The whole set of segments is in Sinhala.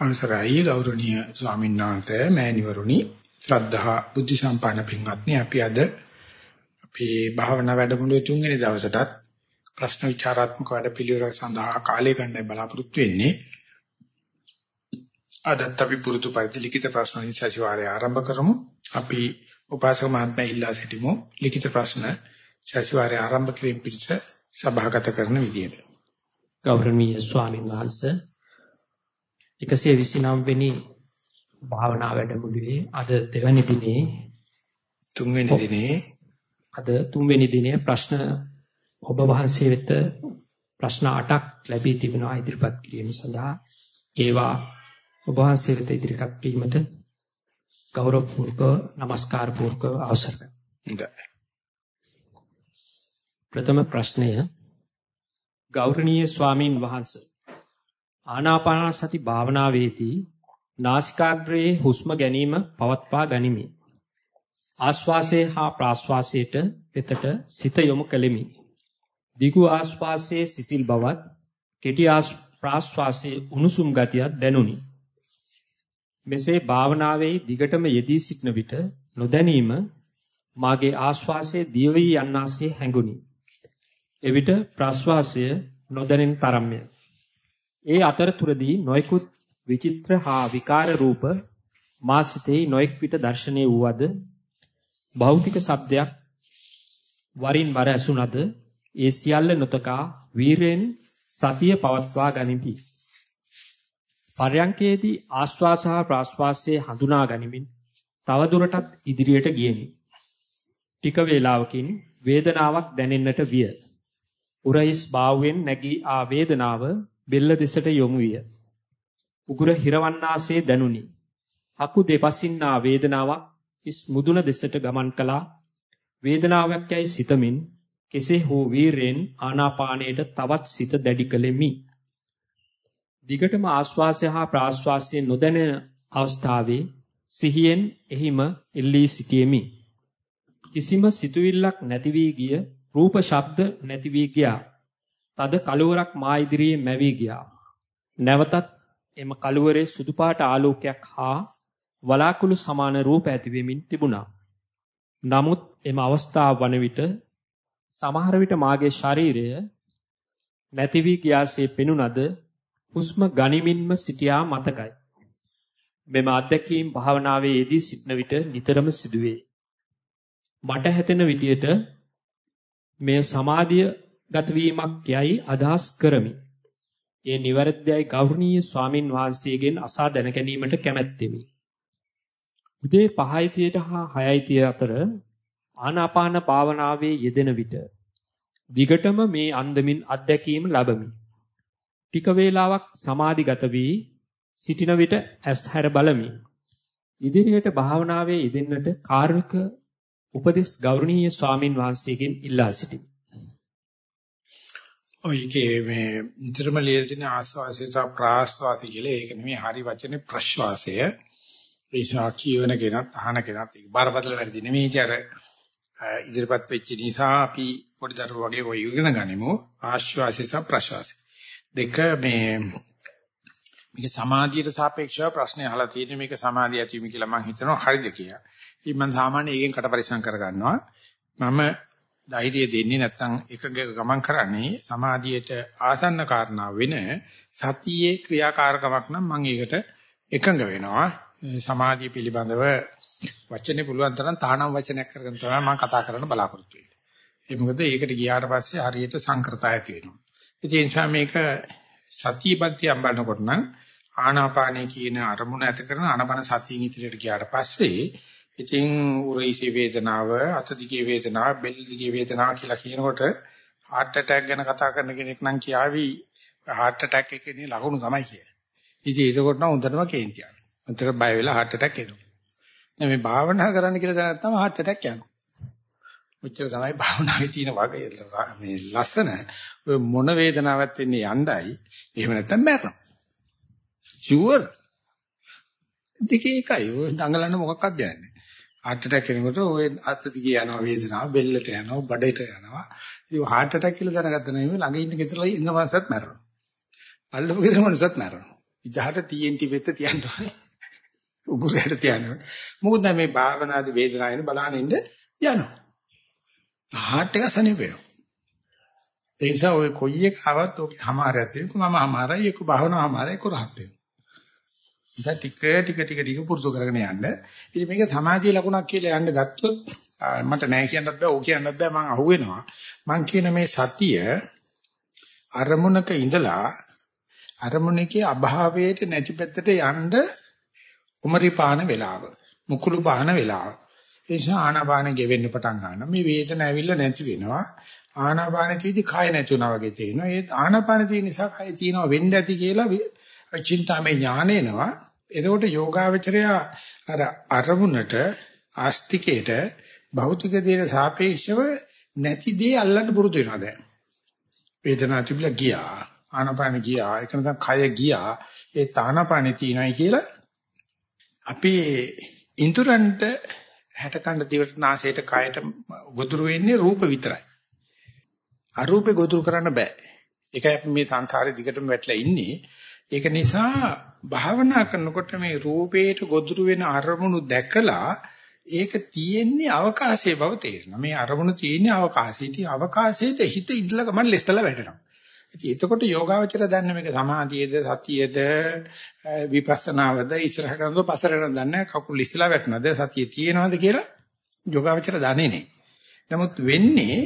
අවසරයි ගෞරවනීය ස්වාමීන් වහන්සේ මෑණිවරුනි. ශ්‍රද්ධා බුද්ධ සම්පන්න පින්වත්නි අපි අද අපේ භාවනා වැඩමුළුවේ තුන්වෙනි දවසටත් ප්‍රශ්න විචාරාත්මක වැඩපිළිවෙළ සඳහා කාලය ගන්නයි බලාපොරොත්තු වෙන්නේ. අදත් අපි පුරුදු පරිදි ලිඛිත ප්‍රශ්න සතිವಾರය ආරම්භ කරමු. අපි උපාසක මහත්මයා ඉල්ලා සිටිමු. ලිඛිත ප්‍රශ්න සතිವಾರය ආරම්භ කිරීම පිණිස සභාගත කරන විදියට. ගෞරවනීය ස්වාමීන් වහන්සේ 129 වෙනි භාවනා වැඩමුළුවේ අද දෙවැනි දිනේ තුන්වෙනි දිනේ අද තුන්වෙනි දිනේ ප්‍රශ්න ඔබ වහන්සේ වෙත ප්‍රශ්න 8ක් ලැබී තිබෙනවා ඉදිරිපත් කිරීම සඳහා. ඒවා ඔබ වහන්සේ වෙත ඉදිරිපත් කිරීමට ගෞරවපූර්වක নমස්කාර පූර්වක අවසර ප්‍රථම ප්‍රශ්නය ගෞරවනීය ස්වාමින් වහන්සේ ආනාපාන සති භාවනාවේදී නාසිකාග්‍රයේ හුස්ම ගැනීම පවත්වා ගනිමි. ආශ්වාසයේ හා ප්‍රාශ්වාසයට වෙතට සිත යොමු කෙලිමි. දිගු ආශ්වාසයේ සිසිල් බවත් කෙටි ප්‍රාශ්වාසයේ උණුසුම් ගතියක් දැනුනි. මෙසේ භාවනාවේ දිගටම යෙදී සිටන විට නොදැනීම මාගේ ආශ්වාසයේ දිය වී යන්නාසේ හැඟුනි. එවිට ප්‍රාශ්වාසය නොදැනෙන තරම්ය. ඒ අතරතුරදී නොයෙකුත් විචිත්‍ර හා විකාර රූප මා සිතෙහි නොයෙක් විට දැర్శණය වූවද භෞතික ශබ්දයක් වරින් වර ඇසුණද ඒ සියල්ල නොතකා වීරෙන් සතිය පවත්වා ගනිමි. පර්යංකයේදී ආශ්වාස හා ප්‍රාශ්වාසයේ හඳුනා ගනිමින් තව දුරටත් ඉදිරියට ගියෙමි. ටික වේලාවකින් වේදනාවක් දැනෙන්නට විය. උරහිස් බාහුවෙන් නැගී ආ වේදනාව බෙල්ල දෙසට යොමු විය. උගුර හිරවන්නාසේ දැනුනි. හකු දෙපසින්නා වේදනාවක් ඉස් මුදුන දෙසට ගමන් කළා. වේදනාවක් යයි සිතමින් කෙසේ හෝ වීරයෙන් ආනාපානයට තවත් සිත දැඩි කළෙමි. දිගටම ආශ්වාසය හා ප්‍රාශ්වාසය නොදැනෙන අවස්ථාවේ සිහියෙන් එහිම එල්ලී සිටියෙමි. කිසිම සිතුවිල්ලක් නැති වී ගිය රූප ශබ්ද නැති වී ගියා. තද කළුවරක් මා ඉදිරියේ මැවී ගියා. නැවතත් එම කළුවරේ සුදු පාට ආලෝකයක් හා වලාකුළු සමාන රූප ඇති වෙමින් තිබුණා. නමුත් එම අවස්ථාව වන විට සමහර විට මාගේ ශරීරය නැති වී ගියාසේ පෙනුනද හුස්ම ගනිමින්ම සිටියා මතකයි. මෙම අත්දැකීම් භාවනාවේ යෙදී සිටන විට නිතරම සිදුවේ. මට හැතෙන විදියට මේ සමාධිය ගත වීමක් යයි අදහස් කරමි. ඒ නිවැරදියි ගෞරවනීය ස්වාමින් වහන්සේගෙන් අසා දැන ගැනීමට කැමැත්තෙමි. උදේ 5:30ට හා 6:30 අතර ආනාපාන භාවනාවේ යෙදෙන විට දිගටම මේ අන්දමින් අත්දැකීම ලැබමි. ටික වේලාවක් සමාධිගත වී සිටින විට ඇස් හැර බලමි. ඉදිරියට භාවනාවේ යෙදෙන්නට කාර්මික උපදෙස් ගෞරවනීය ස්වාමින් වහන්සේගෙන් ඉල්ලා සිටිමි. ඔයකේ මේ නිතරම ලියලා තියෙන ආස්වාසය සහ ප්‍රාස්වාසය කියලා ඒක නෙමෙයි හරි වචනේ ප්‍රශ්වාසය. ඒසා කියවන කෙනත් අහන කෙනත් ඒක බරපතල වැඩි නෙමෙයි ඉතින් අර ඉදිරිපත් වෙච්ච නිසා අපි පොඩි දරුවෝ වගේ ඔය ඉගෙන ගනිමු ආශ්වාසය සහ ප්‍රශ්වාසය. දෙක මේ මේක සමාධියට සාපේක්ෂව ප්‍රශ්නේ අහලා තියෙන්නේ මේක සමාධිය ඇතිවීම කියලා මම හිතනවා හරිද කියලා. ඉතින් මම සාමාන්‍යයෙන් ඒකෙන් කට පරිස්සම් කර ගන්නවා. මම ධෛර්යය දෙන්නේ නැත්නම් එකක ගමන් කරන්නේ සමාධියට ආසන්න කාරණා වෙන සතියේ ක්‍රියාකාරකමක් නම් මම ඒකට එකඟ වෙනවා සමාධිය පිළිබඳව වචනේ පුළුවන් තරම් තහනම් වචනයක් කරගෙන තමයි මම කතා කරන්න බලාපොරොත්තු වෙන්නේ. ඒ මොකද ඒකට ගියාට පස්සේ හරියට සංකෘතය ඇති වෙනවා. ඒ නිසා මේක සතියපන්ති අම්බනකොට නම් ආනාපානයේ කියන අරමුණ ඇත කරන අනබන සතියින් ඉදිරියට ගියාට පස්සේ ඉතින් උරයිසි වේදනාව, අත දිගේ වේදනාව, බෙල් දිගේ වේදනාව කියලා කියනකොට heart attack ගැන කතා කරන කෙනෙක් නම් කියාවි heart attack එකේ ලකුණු තමයි කියලා. ඉතින් ඒකකොට නම් හොඳටම කේන්ති යනවා. උන්තර බය වෙලා heart attack එනවා. දැන් මේ භාවනා කරන්න කියලා දැනගත්තාම තමයි heart attack යනවා. ඔච්චර තමයි භාවනාවේ තියෙන වගේ මේ ලස්සන ඔය මොන වේදනාවක් වෙන්නේ යණ්ඩයි. එහෙම නැත්නම් මැරෙනවා. ෂුවර්. දෙකේ එකයි. ඔය දඟලන්න මොකක්වත් දෙන්නේ heart attack එනකොට ওই අත දිගේ යනවා වේදනාව, බෙල්ලට යනවා, බඩට යනවා. ඉතින් heart attack කියලා දැනගත්ත නම් ළඟ ඉන්න ගෙදරලා ඉන්න මනසත් මැරෙනවා. අල්ලපු ගෙදර මනසත් මැරෙනවා. ඉතහාට TNT වෙත තියන්න ඕනේ. උගුරට තියන්න ඕනේ. මොකද නම් මේ භාවනාදී වේදනාව එන බලහන් ඉන්න යනවා. heart එක සනීපේනවා. ඒ නිසා ඔය කොයි එක ආවත් ඔක හමාරයක් තියෙනවා. මම හමාරයි, ඒක භාවනාව හමාරයි, ඒක රහත් වෙනවා. නිසා ටික ටික ටික ටික පුරුදු කරගෙන යන්න. ඉතින් මේක සමාධිය ලකුණක් කියලා යන්න ගත්තොත් මට නෑ කියන්නත් බෑ ඕක කියන්නත් බෑ මං අහුවෙනවා. මං කියන මේ සතිය අරමුණක ඉඳලා අරමුණකේ අභාවයට නැති පැත්තට යන්න උමරි පාන වෙලාව. මුකුළු පාන වෙලාව. ඒ නිසා ආනාපානෙ ගෙවෙන්න පටන් ගන්නවා. මේ වේදන ඇවිල්ලා නැති වෙනවා. ආනාපානෙ තීදි කය නැති වුණා වගේ තේිනවා. ඒ ආනාපානෙ තියෙන නිසා කය තියෙනවා වෙන්න ඇති කියලා චින්තාමය ඥානේනවා. එතකොට යෝගාවචරය අර අරමුණට ආස්තිකේට භෞතික දේට සාපේක්ෂව නැති දේ අල්ලන්න පුරුදු වෙනවා දැන්. වේදනාව තිබිලා ගියා. ආනාපාන ගියා. ඒක නැත්නම් කය ගියා. ඒ තානාපානෙ තියෙනයි කියලා අපි ඉන්ද්‍රයන්ට හැටකණ්ඩ දිවට නාසයට කයට ගොදුරු වෙන්නේ රූප විතරයි. අරූපේ ගොදුරු කරන්න බෑ. ඒකයි අපි මේ සංසාරේ දිගටම වැටලා ඉන්නේ. ඒක නිසා භාවනා කරනකොට මේ රූපේට ගොදුරු වෙන අරමුණු දැකලා ඒක තියෙන්නේ අවකාශයේ බව තේරෙනවා. මේ අරමුණු තියෙන්නේ අවකාශයේ. ඉතින් අවකාශයේද හිත ඉඳලා ගමන් ලෙස්තලා වැටෙනවා. ඉතින් එතකොට යෝගාවචර දන්නේ මේක සමාධියේද සතියේද විපස්සනාවද ඉස්සරහට යනද පස්සට යනද දන්නේ කකුල් ඉස්සලා වැටෙනවද සතිය තියෙනවද කියලා යෝගාවචර දන්නේ නැහැ. නමුත් වෙන්නේ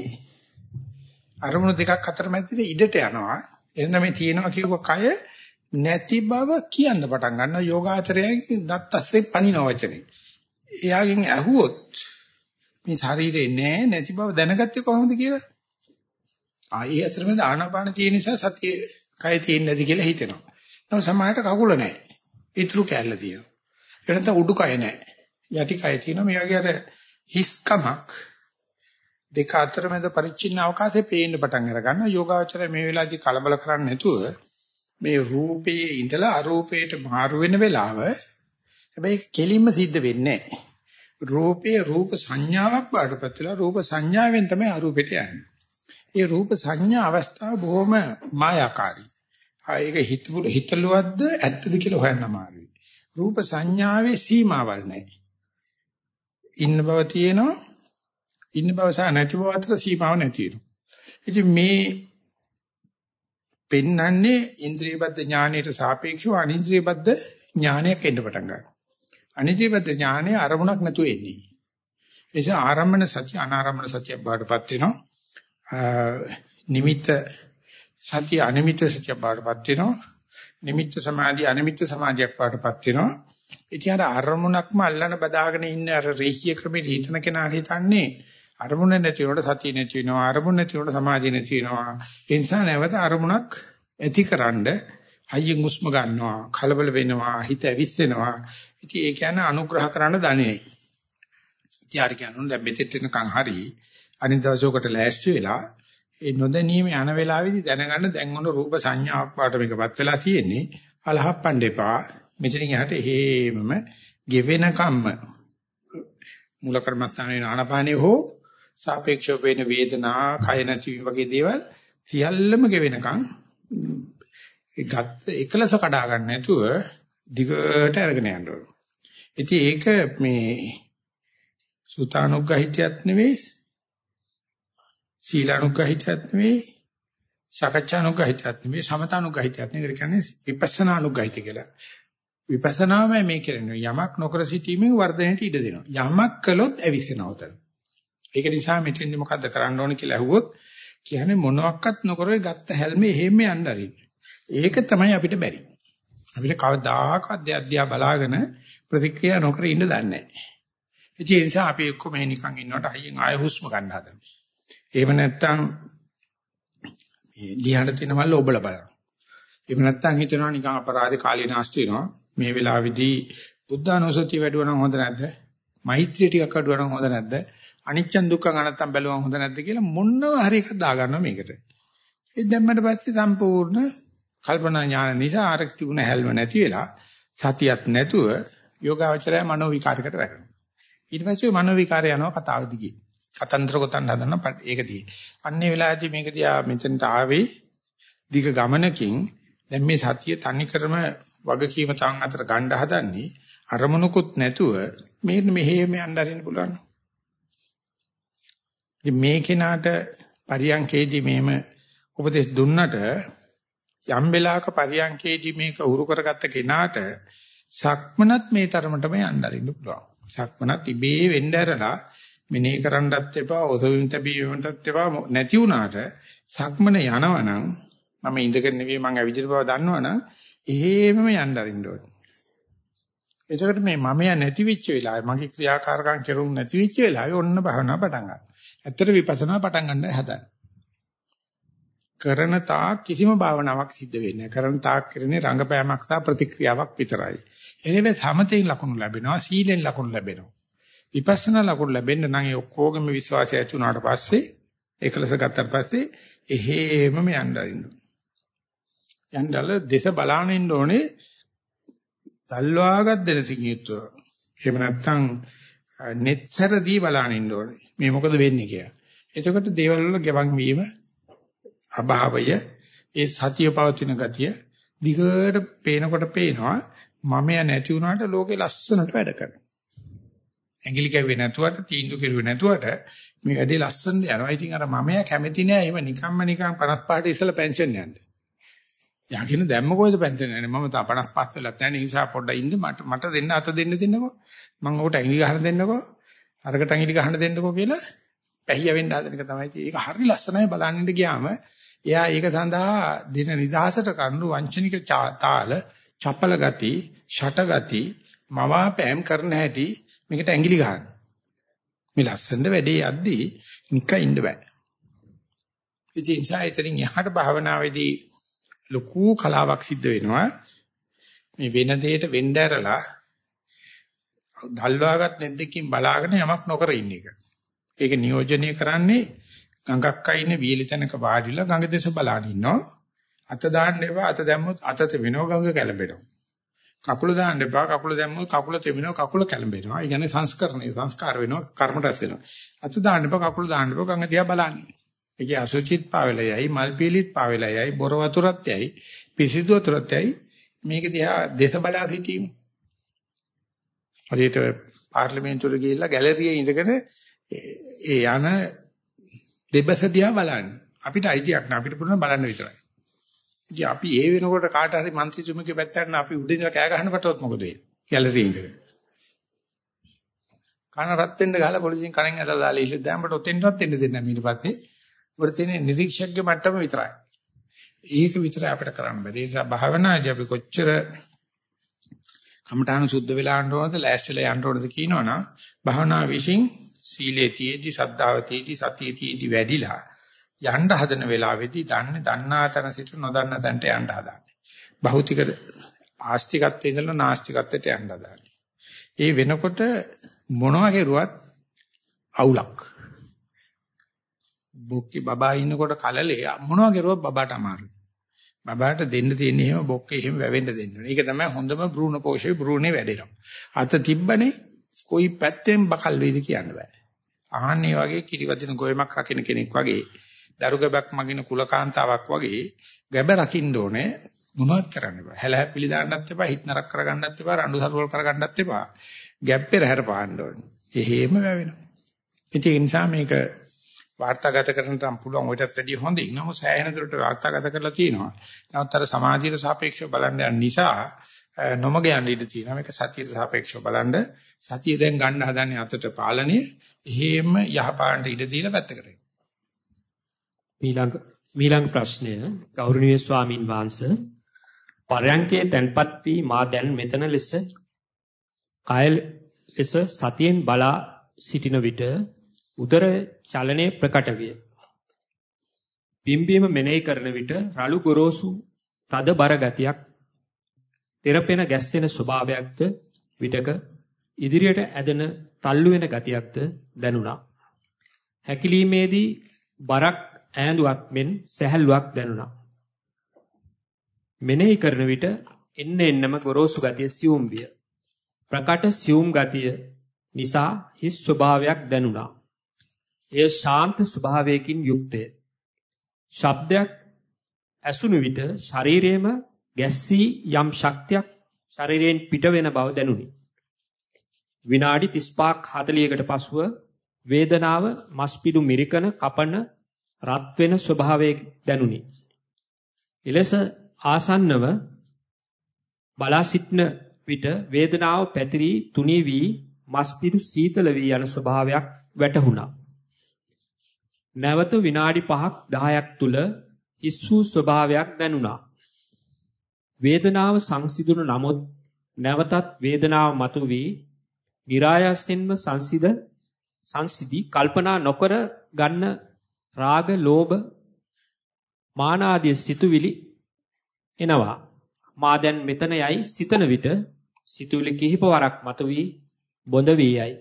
අරමුණු දෙකක් අතර මැදදී ඉඩට යනවා. එන්න මේ තියෙනවා කියව කය නැති බව කියන්න පටන් ගන්නවා යෝගාචරයේ දත්තස්සේ පණින වචනේ. එයාගෙන් ඇහුවොත් මේ ශරීරේ නෑ නැති බව දැනගත්තේ කොහොමද කියලා? ආ ඒ අතරමැද ආනාපාන තියෙන නිසා සතිය කය තියෙන්නේ නැති කියලා හිතෙනවා. නමුත් සමහරට කකුල නෑ. ඊතුරු කැල්ල තියෙනවා. එනත උඩුකය නෑ. යටි කය තියෙනවා. මේ වගේ අර හිස්කමක් දෙක අතර මැද පරිච්ඡින්න අවකාශයේ පේන්න පටන් අර ගන්නවා යෝගාචරය මේ වෙලාවේදී කලබල කරන්නේ නැතුව මේ රූපයේ ඉඳලා අරූපයට මාරු වෙන වෙලාව හැබැයි කෙලින්ම සිද්ධ වෙන්නේ රූපයේ රූප සංඥාවක් බාටපත් වෙලා රූප සංඥාවෙන් තමයි අරූපෙට යන්නේ. ඒ රූප සංඥා අවස්ථාව බොහොම මායාකාරී. ඒක හිතවල හිතලුවද්ද ඇත්තද කියලා හොයන්න අමාරුයි. රූප සංඥාවේ සීමාවල් නැහැ. ඉන්න බව තියෙනවා ඉන්න බව සහ නැති බව අතර සීමාව නැති වෙනවා. ඉතින් මේ පෙන්වන්නේ ඉන්ද්‍රියබද්ධ ඥානයට සාපේක්ෂව අනින්ද්‍රියබද්ධ ඥානයක් එන්න පටන් ගන්නවා. අනින්ද්‍රියබද්ධ ඥානය අරමුණක් නැතුව එන්නේ. ඒ නිසා ආරම්මන සත්‍ය අනාරම්මන සත්‍ය බාටපත් වෙනවා. නිමිත්ත සත්‍ය අනිමිත්ත සත්‍ය බාටපත් වෙනවා. නිමිත්ත සමාධි අනිමිත්ත සමාධියක් බාටපත් වෙනවා. ඉතින් අර අරමුණක්ම අල්ලන බදාගෙන ඉන්න අර රේඛීය ක්‍රමයේ හිතන කෙනා හිතන්නේ අරමුණ නැති වෙනකොට සතිය නැති වෙනවා අරමුණ නැති වෙනකොට සමාධිය නැති වෙනවා. ඒ නිසා නැවත අරමුණක් ඇතිකරනද හයියෙන් හුස්ම ගන්නවා කලබල වෙනවා හිත ඇවිස්සෙනවා. ඉතින් ඒ කියන්නේ අනුග්‍රහ කරන්න දන්නේ ඉතින් කියනවා දැන් මෙතෙත් වෙනකන් හරි අනිත් දවසකට ලෑස්ති වෙලා ඒ නොදැනීම යන වෙලාවේදී දැනගන්න දැන් ඔන්න රූප සංඥාවක් වාට මේකපත් වෙලා තියෙන්නේ. අලහප්පන් දෙපා මෙතනින් එහාට හේමම ගෙවෙන කම්ම මූල කර්මස්ථානයේ ආනපානේ හෝ සාපේක්ෂව වෙන වේදනා, කය නැති වගේ දේවල් සියල්ලම ගෙවෙනකන් ඒ ගත්ත එකලස කඩා ගන්න නැතුව දිගට අරගෙන යන්න ඕන. ඉතින් ඒක මේ සුතානුග්‍රහිතයත් නෙවෙයි සීලානුග්‍රහිතයත් නෙවෙයි සකච්ඡානුග්‍රහිතයත් නෙවෙයි සමතානුග්‍රහිතයත් නෙවෙයි කියන්නේ විපස්සනානුග්‍රහිත කියලා. විපස්සනාමයි මේ කරන්නේ යමක් නොකර සිටීමෙන් වර්ධනයට ඉඩ දෙනවා. යමක් කළොත් ඇවිස්සෙනවා උතන. ඒක නිසා මෙතෙන්දි මොකද්ද කරන්න ඕන කියලා අහුවොත් කියන්නේ මොනවත් නොකර ගත්ත හැල්මේ එහෙම යන්න අරින්න. ඒක තමයි අපිට බැරි. අපිට කවදාකවත් දෙයක් බලාගෙන ප්‍රතික්‍රියා නොකර ඉන්න දන්නේ නැහැ. ඒ නිසා අපි එක්ක මේ නිකන් ඉන්නකොට අයියෙන් ආය හුස්ම ගන්න හදනවා. එහෙම නැත්නම් මේ ලියහට තියෙන මල්ල ඔබලා බලනවා. එහෙම නැත්නම් හිතනවා නිකන් අපරාධ කාලේ නාස්ති වෙනවා. මේ වෙලාවේදී බුද්ධානුසතිය වැඩුවා නම් හොඳ නැද්ද? මෛත්‍රිය ටිකක් අඩුවා නම් හොඳ නැද්ද? අනිච්චන් දුක්ඛං අනත්තම් බැලුවම හොඳ නැද්ද කියලා මොනව හරි එකක් දාගන්නවා මේකට. ඒ දැම්මට පස්සේ සම්පූර්ණ කල්පනා ඥාන නිසා අර තිබුණ හැල්ම නැති වෙලා සතියක් නැතුව යෝගාවචරය මනෝ විකාරයකට වැටෙනවා. ඊට පස්සේ මනෝ විකාරය යනවා කතාව දිගේ. කතන්දර ගොතන්න හදන ඒක දිගේ. අන්නේ වෙලාවේදී මේක දිහා මෙතනට ආවේ දිග ගමනකින් දැන් මේ සතිය තනි කරම වගකීම තවන් අතර ගන්න හදන්නේ අරමුණුකුත් නැතුව මේ මෙහෙම යන්න අරින්න පුළුවන්. ඉතින් මේ කෙනාට පරියන්කේදී මෙහෙම උපදෙස් දුන්නට යම් වෙලාවක පරියන්කේදී මේක උරු කරගත්ත කෙනාට සක්මනත් මේ තරමටම යන්න අරින්න පුළුවන්. සක්මනත් ඉබේ වෙන්න ඇරලා මෙනේ කරන්නත් එපා ඔසවින් තැබීමටත් එපා නැති වුණාට සක්මන යනවනම් මම ඉඳගෙන නෙවෙයි මම ඇවිදින බව දන්නවනම් එහෙමම යන්න අරින්න ඕනේ. එතකොට මේ මමයා නැති වෙච්ච වෙලාවේ මගේ ක්‍රියාකාරකම් කෙරුම් නැති වෙච්ච වෙලාවේ ඔන්න භවනා පටන් ගන්නවා. ඇත්තට විපස්සනා පටන් ගන්න හදන. කරන තාක් කිසිම භාවනාවක් සිද්ධ වෙන්නේ නැහැ. කරන තාක් කරන්නේ රංගපෑමක් සහ ප්‍රතික්‍රියාවක් විතරයි. එනිවෙ සමතෙන් ලකුණු ලැබෙනවා, සීලෙන් ලකුණු ලැබෙනවා. විපස්සනා ලකුණු ලැබෙන්න නම් ඒ ඔක්කොගම විශ්වාසය ඇති වුණාට පස්සේ ඒකලස ගත්තාට පස්සේ එහෙමම යන්න අරින්න. යන්නල දේශ බලාන ඉන්න ඕනේ තල්වාගත් දෙනසින් යුතුව. එහෙම නැත්නම් netසරදී බලන්න ඉන්න ඕනේ. මේ මොකද වෙන්නේ කියලා. එතකොට දේවල් වල ගෙවන් වීම අභාවය ඒ සතිය පවතින ගතිය දිගට පේනකොට පේනවා මමයා නැති වුණාට ලෝකේ ලස්සනට වැඩ කරනවා. ඇඟිලි කැවුවේ නැතුවට තීන්දුව කෙරුවේ නැතුවට මේ වැඩේ ලස්සනට යනවා. ඉතින් අර මමයා කැමති නෑ එහෙම නිකම්ම නිකම් 55ට ඉස්සලා පෙන්ෂන් යන්න. යකින දැම්ම කොහෙද පෙන්ෂන් යන්නේ? මම තා 55 වෙලත් නැහැ. නිසා පොඩ්ඩක් ඉන්න මට මට දෙන්න අත දෙන්න දෙන්නකෝ. මම ඔකට ඇඟිලි ගහන්න දෙන්නකෝ. අරකට ඇඟිලි ගහන්න දෙන්නකෝ කියලා පැහිය වෙන්න හදන එක තමයි. ඒක හරි ලස්සනයි බලන්න ගියාම එයා ඒක සඳහා දින නිදහසට කරුණු වංචනික තාල, චපල ගති, ෂට ගති, මවාපෑම් කරන හැටි මේකට ඇඟිලි ගන්න. මේ ලස්සනට වැඩේ යද්දී නික ඉන්න බෑ. ඉතින් සායතරින් යහට භාවනාවේදී ලොකු කලාවක් සිද්ධ වෙනවා. මේ වෙන දෙයට වෙන්න ඇරලා දල්වාගත් නෙද්දකින් බලාගෙන යමක් නොකර ඉන්න එක. ඒක නියෝජනය කරන්නේ ගඟක් අයින වීලි තැනක වාඩිලා ගඟ දෙස බලාගෙන ඉන්නවා. අත දාන්න එපා අත දැම්මොත් අත තෙමිනව ගඟ කැළඹෙනවා. කකුල දාන්න එපා කකුල දැම්මොත් කකුල තෙමිනව කකුල කැළඹෙනවා. ඒ කියන්නේ සංස්කරණය සංස්කාර වෙනවා කර්ම රැස් වෙනවා. අත දාන්න එපා කකුල දාන්න එපා ගඟ දිහා බලන්නේ. ඒකේ අසුචිත් පාවෙලයයි මල් පීලිත් පාවෙලයයි බොර වතුරත් යයි පිසිදු වතුරත් යයි මේක දිහා දේශ බලා සිටීම. හරියට පාර්ලිමේන්තුවට ගිහිල්ලා ගැලරියේ ඉඳගෙන ඒ යන දෙබස දිහා බලන්න. අපිට අයිතියක් නෑ අපිට පුළුවන් බලන්න විතරයි. ඉතින් අපි ඒ වෙනකොට කාට හරි മന്ത്രിතුමගේ පැත්තට අපි උඩින් කෑ ගහන්න පටවොත් මොකද වෙන්නේ? ගැලරියේ ඉඳගෙන. කන රත් වෙන්න ගහලා පොලිසියෙන් කණෙන් ඇරලා දාලා ඉල්ල දැම්මට ඔතෙන්වත් එන්න දෙන්නේ නැහැ ඊට පස්සේ. උඩ තියෙන නිරීක්ෂකගේ මට්ටම විතරයි. ඒක විතරයි අපිට කරන්න බැරි. ඒ නිසා භාවනාදී අපි කොච්චර කමඨාන සුද්ධ වෙලා යන්න ඕනද, ලෑස්තිලා යන්න ඕනද කියනවනම් භාවනා විශ්ින් සීලේ තියේදී, සද්ධාව තියේදී, සතියේ තියේදී වැඩිලා යන්න හදන වෙලාවේදී දන්නේ දන්නා තැන සිට නොදන්නා තැනට යන්න හදාන්නේ. භෞතික ආස්තිකත්වයේ ඉඳලා නාස්තිකත්වයට යන්න හදාන්නේ. ඒ වෙනකොට මොනවා කෙරුවත් අවුලක්. බොක්කේ බබා ඉන්නකොට කලලේ මොනවා කරුවත් බබාට අමාරුයි. බබාට දෙන්න තියෙන්නේ එහෙම බොක්කේ එහෙම වැවෙන්න දෙන්න ඕනේ. ඒක තමයි හොඳම භ්‍රූණ පෝෂේ භ්‍රූණේ වැඩෙනවා. අත තිබ්බනේ කොයි පැත්තෙන් බකල් වේද කියන්න බෑ. ආන්නේ වගේ කිරිවදින ගොයමක් රකින්න කෙනෙක් වගේ දරුගබක් මගින කුලකාන්තාවක් වගේ ගැබ රකින්න ඕනේ මොනවත් කරන්න බෑ. හැලහැප්පිලි දාන්නත් එපා, හිත නරක කරගන්නත් එපා, රණ්ඩු සරුවල් කරගන්නත් එපා. ගැප්පේ රැහැර පාන්න ඕනේ. එහෙම වැවෙනවා. ඒ නිසා මේක වාර්තාගත කරන්නට පුළුවන් ඔයටත් වැඩිය හොඳයි. නමුත් සෑහෙන දුරට වාර්තාගත කරලා තියෙනවා. නමුත් අර සමාජීය සාපේක්ෂව බලන්න යන නිසා නොමග යන්න ඉඩ තියෙනවා. මේක සතියට සාපේක්ෂව බලන්න සතිය දැන් ගන්න හදන්නේ අතට පාලනය. එහෙම යහපාන්ට ඉඩ දීලා පැත්තකට. ඊළඟ ඊළඟ ප්‍රශ්නය ගෞරවනීය ස්වාමින් වහන්සේ පරයන්කේ තැන්පත් වී මා දැන් මෙතන ලෙස කය ලෙස සතියෙන් බලා සිටින විට උදර චලනයේ ප්‍රකට විය. බිම්බීම මෙනෙහි කරන විට රළු ගොරෝසු තද බර ගතියක් තෙරපෙන ගැස්සෙන ස්වභාවයක්ද විටක ඉදිරියට ඇදෙන තල්ලු වෙන ගතියක්ද දැනුණා. හැකිලීමේදී බරක් ඈඳුවක් මෙන් සැහැල්ලුවක් දැනුණා. මෙනෙහි කරන විට එන්න එන්නම ගොරෝසු ගතිය සියුම් විය. ප්‍රකට සියුම් ගතිය නිසා හිස් ස්වභාවයක් දැනුණා. එය ශාන්ත ස්වභාවයකින් යුක්තය. ශබ්දයක් ඇසුණු විට ශරීරයේම ගැස්සී යම් ශක්තියක් ශරීරයෙන් පිට වෙන බව දැනුනි. විනාඩි 35ක් 40කට පසුව වේදනාව මස්පිඩු මිරිකන කපන රත් වෙන ස්වභාවය දැනුනි. එලෙස ආසන්නව බලා සිටන විට වේදනාව පැතිරී තුනී වී මස්පිඩු සීතල වී යන ස්වභාවයක් වැටහුණා. නැවත විනාඩි 5ක් 10ක් තුල හිස් වූ ස්වභාවයක් දැනුණා. වේදනාව සංසිඳුණු නමුත් නැවතත් වේදනාව මතුවී નિરાයසෙන්ම සංසිඳ සංසිදී කල්පනා නොකර ගන්න රාග, ලෝභ, මාන ආදී සිතුවිලි එනවා. මා දැන් මෙතන යයි සිතන විට සිතුවිලි කිහිප වරක් මතුවී බොඳ වී යයි.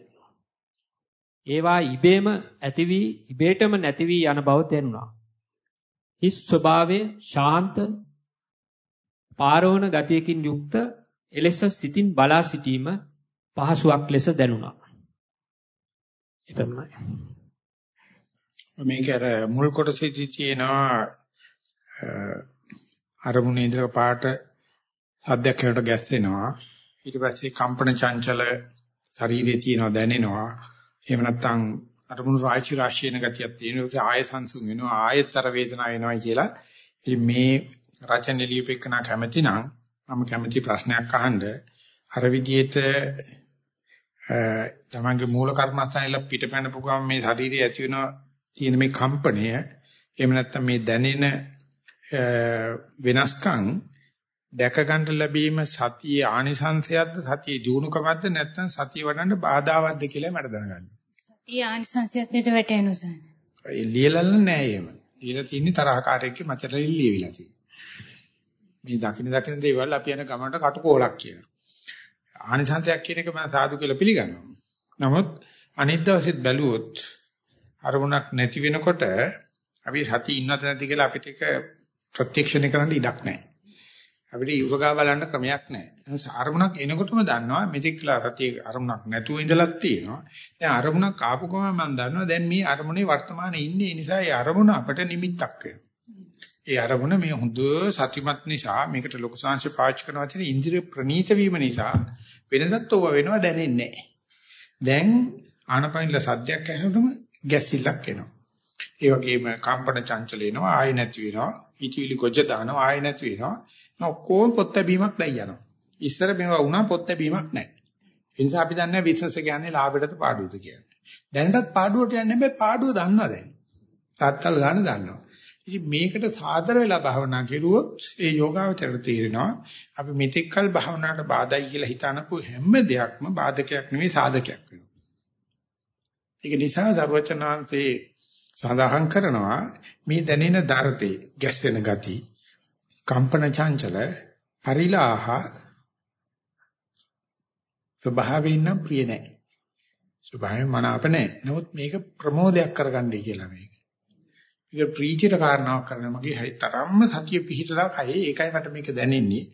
ඒවා ඉබේම ඇති වී ඉබේටම නැති වී යන බව දැනුණා. හිස් ස්වභාවයේ ශාන්ත පාරවන ගතියකින් යුක්ත එලෙස සිතින් බලා සිටීම පහසුවක් ලෙස දැනුණා. එතනයි. මේක අර මුල් කොටසේදී තියෙනවා අරමුණේ ඉඳලා පාට සද්දයක් කරට ගැස්සෙනවා. ඊට පස්සේ කම්පන චංචල ශරීරයේ තියෙනවා දැනෙනවා. එහෙම නැත්නම් අරමුණු රාශි රාශියන ගතියක් තියෙනවා. ආය සංසුන් වෙනවා. ආයතර වේදනාව එනවා කියලා. ඉතින් මේ රචන ලියුපෙකන කැමැති නම් මම කැමැති ප්‍රශ්නයක් අහන්න. අර විදිහට තමන්ගේ මූල කර්මස්ථානෙල පිටපැනපු ගමන් මේ ශරීරයේ ඇති වෙන තියෙන මේ කම්පණය එහෙම නැත්නම් මේ දැනෙන වෙනස්කම් දැක ගන්න ලැබීම සතියේ ආනිසංශයක්ද සතියේ දිනුකමක්ද නැත්නම් සතිය වඩන්න බාධාවත්ද කියලා මට දැනගන්න. සතියේ ආනිසංශයක් දෙට වැටෙනවා සර්. ඒ ලියලන්න නෑ එහෙම. ලියලා තින්නේ තරහකාරයෙක්ගේ මචට ලියවිලා තියෙන්නේ. මේ දකින්න දකින්න දේවල් අපි යන ගමනට කටුකෝලක් කියනවා. ආනිසංශයක් කියන එක මම සාදු කියලා පිළිගන්නවා. නමුත් අනිත් දවසෙත් බැලුවොත් අරමුණක් නැති වෙනකොට අපි සතිය ඉන්නද නැති කියලා අපිට ඒක ප්‍රත්‍යක්ෂණය කරන්න ඉඩක් නැහැ. අපිට යුගගා බලන්න ක්‍රමයක් නැහැ. අරමුණක් එනකොටම දන්නවා මෙතෙක් කියලා සතිය අරමුණක් නැතුව ඉඳලක් තියෙනවා. දැන් අරමුණක් ආපු ගමන් මම දන්නවා දැන් මේ අරමුණේ වර්තමානයේ ඉන්නේ නිසා ඒ අරමුණ අපට නිමිත්තක් වෙනවා. ඒ අරමුණ මේ හොඳ සතිමත් නිසා මේකට ලොකු සංශ පාවිච්චි කරනවා කියන ඉන්ද්‍රිය ප්‍රනීත වීම නිසා වෙනදත් ඕව වෙනවා දැනෙන්නේ නැහැ. දැන් ආනපනිල සද්දයක් ඇහෙනකොටම ගැස්සිල්ලක් එනවා. ඒ වගේම කම්පන චංචල එනවා ආය නැති වෙනවා. හිතවිලි ගොජ දානවා ආය නැති වෙනවා. ඔක්කොම පොත් බැීමක් දැයි යනවා. ඉස්සර මේවා වුණා පොත් බැීමක් නැහැ. ඒ නිසා අපි දන්නේ බිස්නස් එක කියන්නේ ලාභයටද පාඩුවද කියලා. දැනටත් පාඩුවට යන්නේ නැහැ පාඩුව දන්නවා දැන්. තාත්තල් ගන්න දන්නවා. ඉතින් මේකට සාදර වෙලා භාවනා කෙරුවොත් ඒ යෝගාවචරයට තේරෙනවා අපි මෙතෙක්කල් භාවනාවට බාධායි කියලා හිතනකෝ හැම දෙයක්ම බාධකයක් නෙවෙයි සාධකයක් වෙනවා. ඒක නිසා සර්වචනාංශේ සඳහන් කරනවා මේ දැනෙන දරතේ ගැස්සෙන ගති කම්පන චංචල පරිලාහ ස්වභාවයෙන් නම් ප්‍රිය නැහැ. ස්වභාවයෙන් මනාප නැහැ. නමුත් මේක ප්‍රමෝදයක් කරගන්නයි කියලා මේක. ඒක ප්‍රීතියට කාරණාවක් කරන මගේ තරම්ම සතිය පිහිටලා කයේ ඒකයි මට මේක දැනෙන්නේ.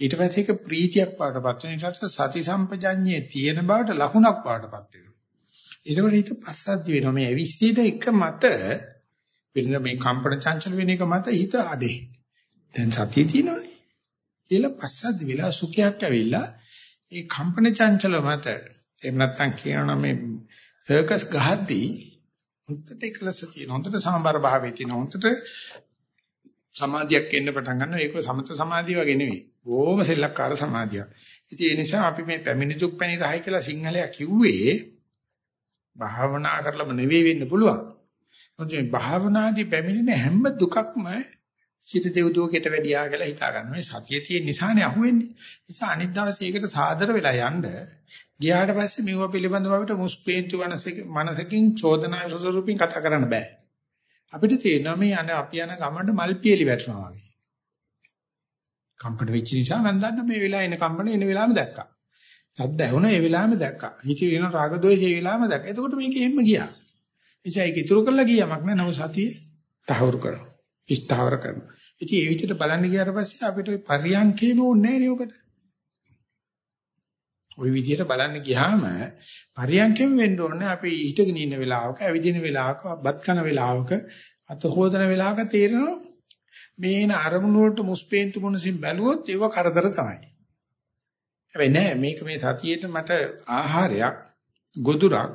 ඊට පස්සේ ඒක ප්‍රීතියක් පාටපත් වෙන ඊට සති සම්පජඤ්ඤයේ තියෙන බවට ලකුණක් පාටපත් වෙනවා. ඒකවල හිත පස්සද්ධි වෙනවා. මේ අවිස්සීද එක මත වෙන මේ කම්පන චංචල වෙන එක මත හිත අඩේ. දැන් සතිය තියෙනවානේ. කියලා පස්සද්ධි වෙලා සුඛයක් ඇවිල්ලා ඒ කම්පන චංචල මත එහෙම නැත්නම් කියනවා මේ සර්කස් ගහද්දී හොඳට එකලස තියෙන හොඳට සමබර භාවයේ තියෙන හොඳට සමාධියක් එන්න පටන් ගන්නවා. ඒක සමත සමාධිය වගේ නෙවෙයි. බොහොම සෙල්ලක්කාර සමාධියක්. ඉතින් ඒ නිසා අපි මේ පැමිණි දුක් පැණි රහයි කියලා සිංහලයා කිව්වේ භාවනා කරලම නෙවෙයි වෙන්න පුළුවන්. මොකද මේ භාවනාදී පැමිණෙන හැම දුකක්ම සිත දෙව්දුවකට වැඩියා කියලා හිතා ගන්න මේ සතිය තියෙන නිසානේ අහුවෙන්නේ නිසා අනිත් දවසේ ඒකට සාදර වෙලා යන්න ගියාට පස්සේ මෙව පිළිබඳව අපිට මුස්පේන්තු මනසකින් චෝදනා ස්වරූපින් කතා කරන්න බෑ. අපිට තේරෙනවා මේ යන අපි යන ගමනට මල් පියලි වැටෙනවා වගේ. කම්පණ වෙච්ච නිසා මම දන්න මේ වෙලාව එන කම්පණ එන වෙලාවම දැක්කා. සද්ද ඇහුණා ඒ වෙලාවෙම දැක්කා. හිත වෙන රාග දෝෂ ඒ වෙලාවෙම දැක්කා. එතකොට මේක එහෙම ගියා. එනිසා ඒක ඉතුරු කරලා ගියාමක් නෑ. නමුත් සතිය තහවුරු කරනවා. ඉස්තාවර කරනවා. ඉතින් ඒ විදිහට බලන්න ගියාට පස්සේ අපිට පරියන්කේම ඕනේ නෑ නේ ඔකට. ওই විදිහට බලන්න ගියාම පරියන්කෙම වෙන්න ඕනේ අපි හිටගෙන ඉන්න වෙලාවක, ඇවිදින වෙලාවක, බත් කන වෙලාවක, අත හොදන වෙලාවක තේරෙනවා මේන අරමුණු වලට මුස්පේන්තු මොනසින් බැලුවොත් ඒව කරදර තමයි. හැබැයි නෑ මේක මේ සතියේට මට ආහාරයක් ගොදුරක්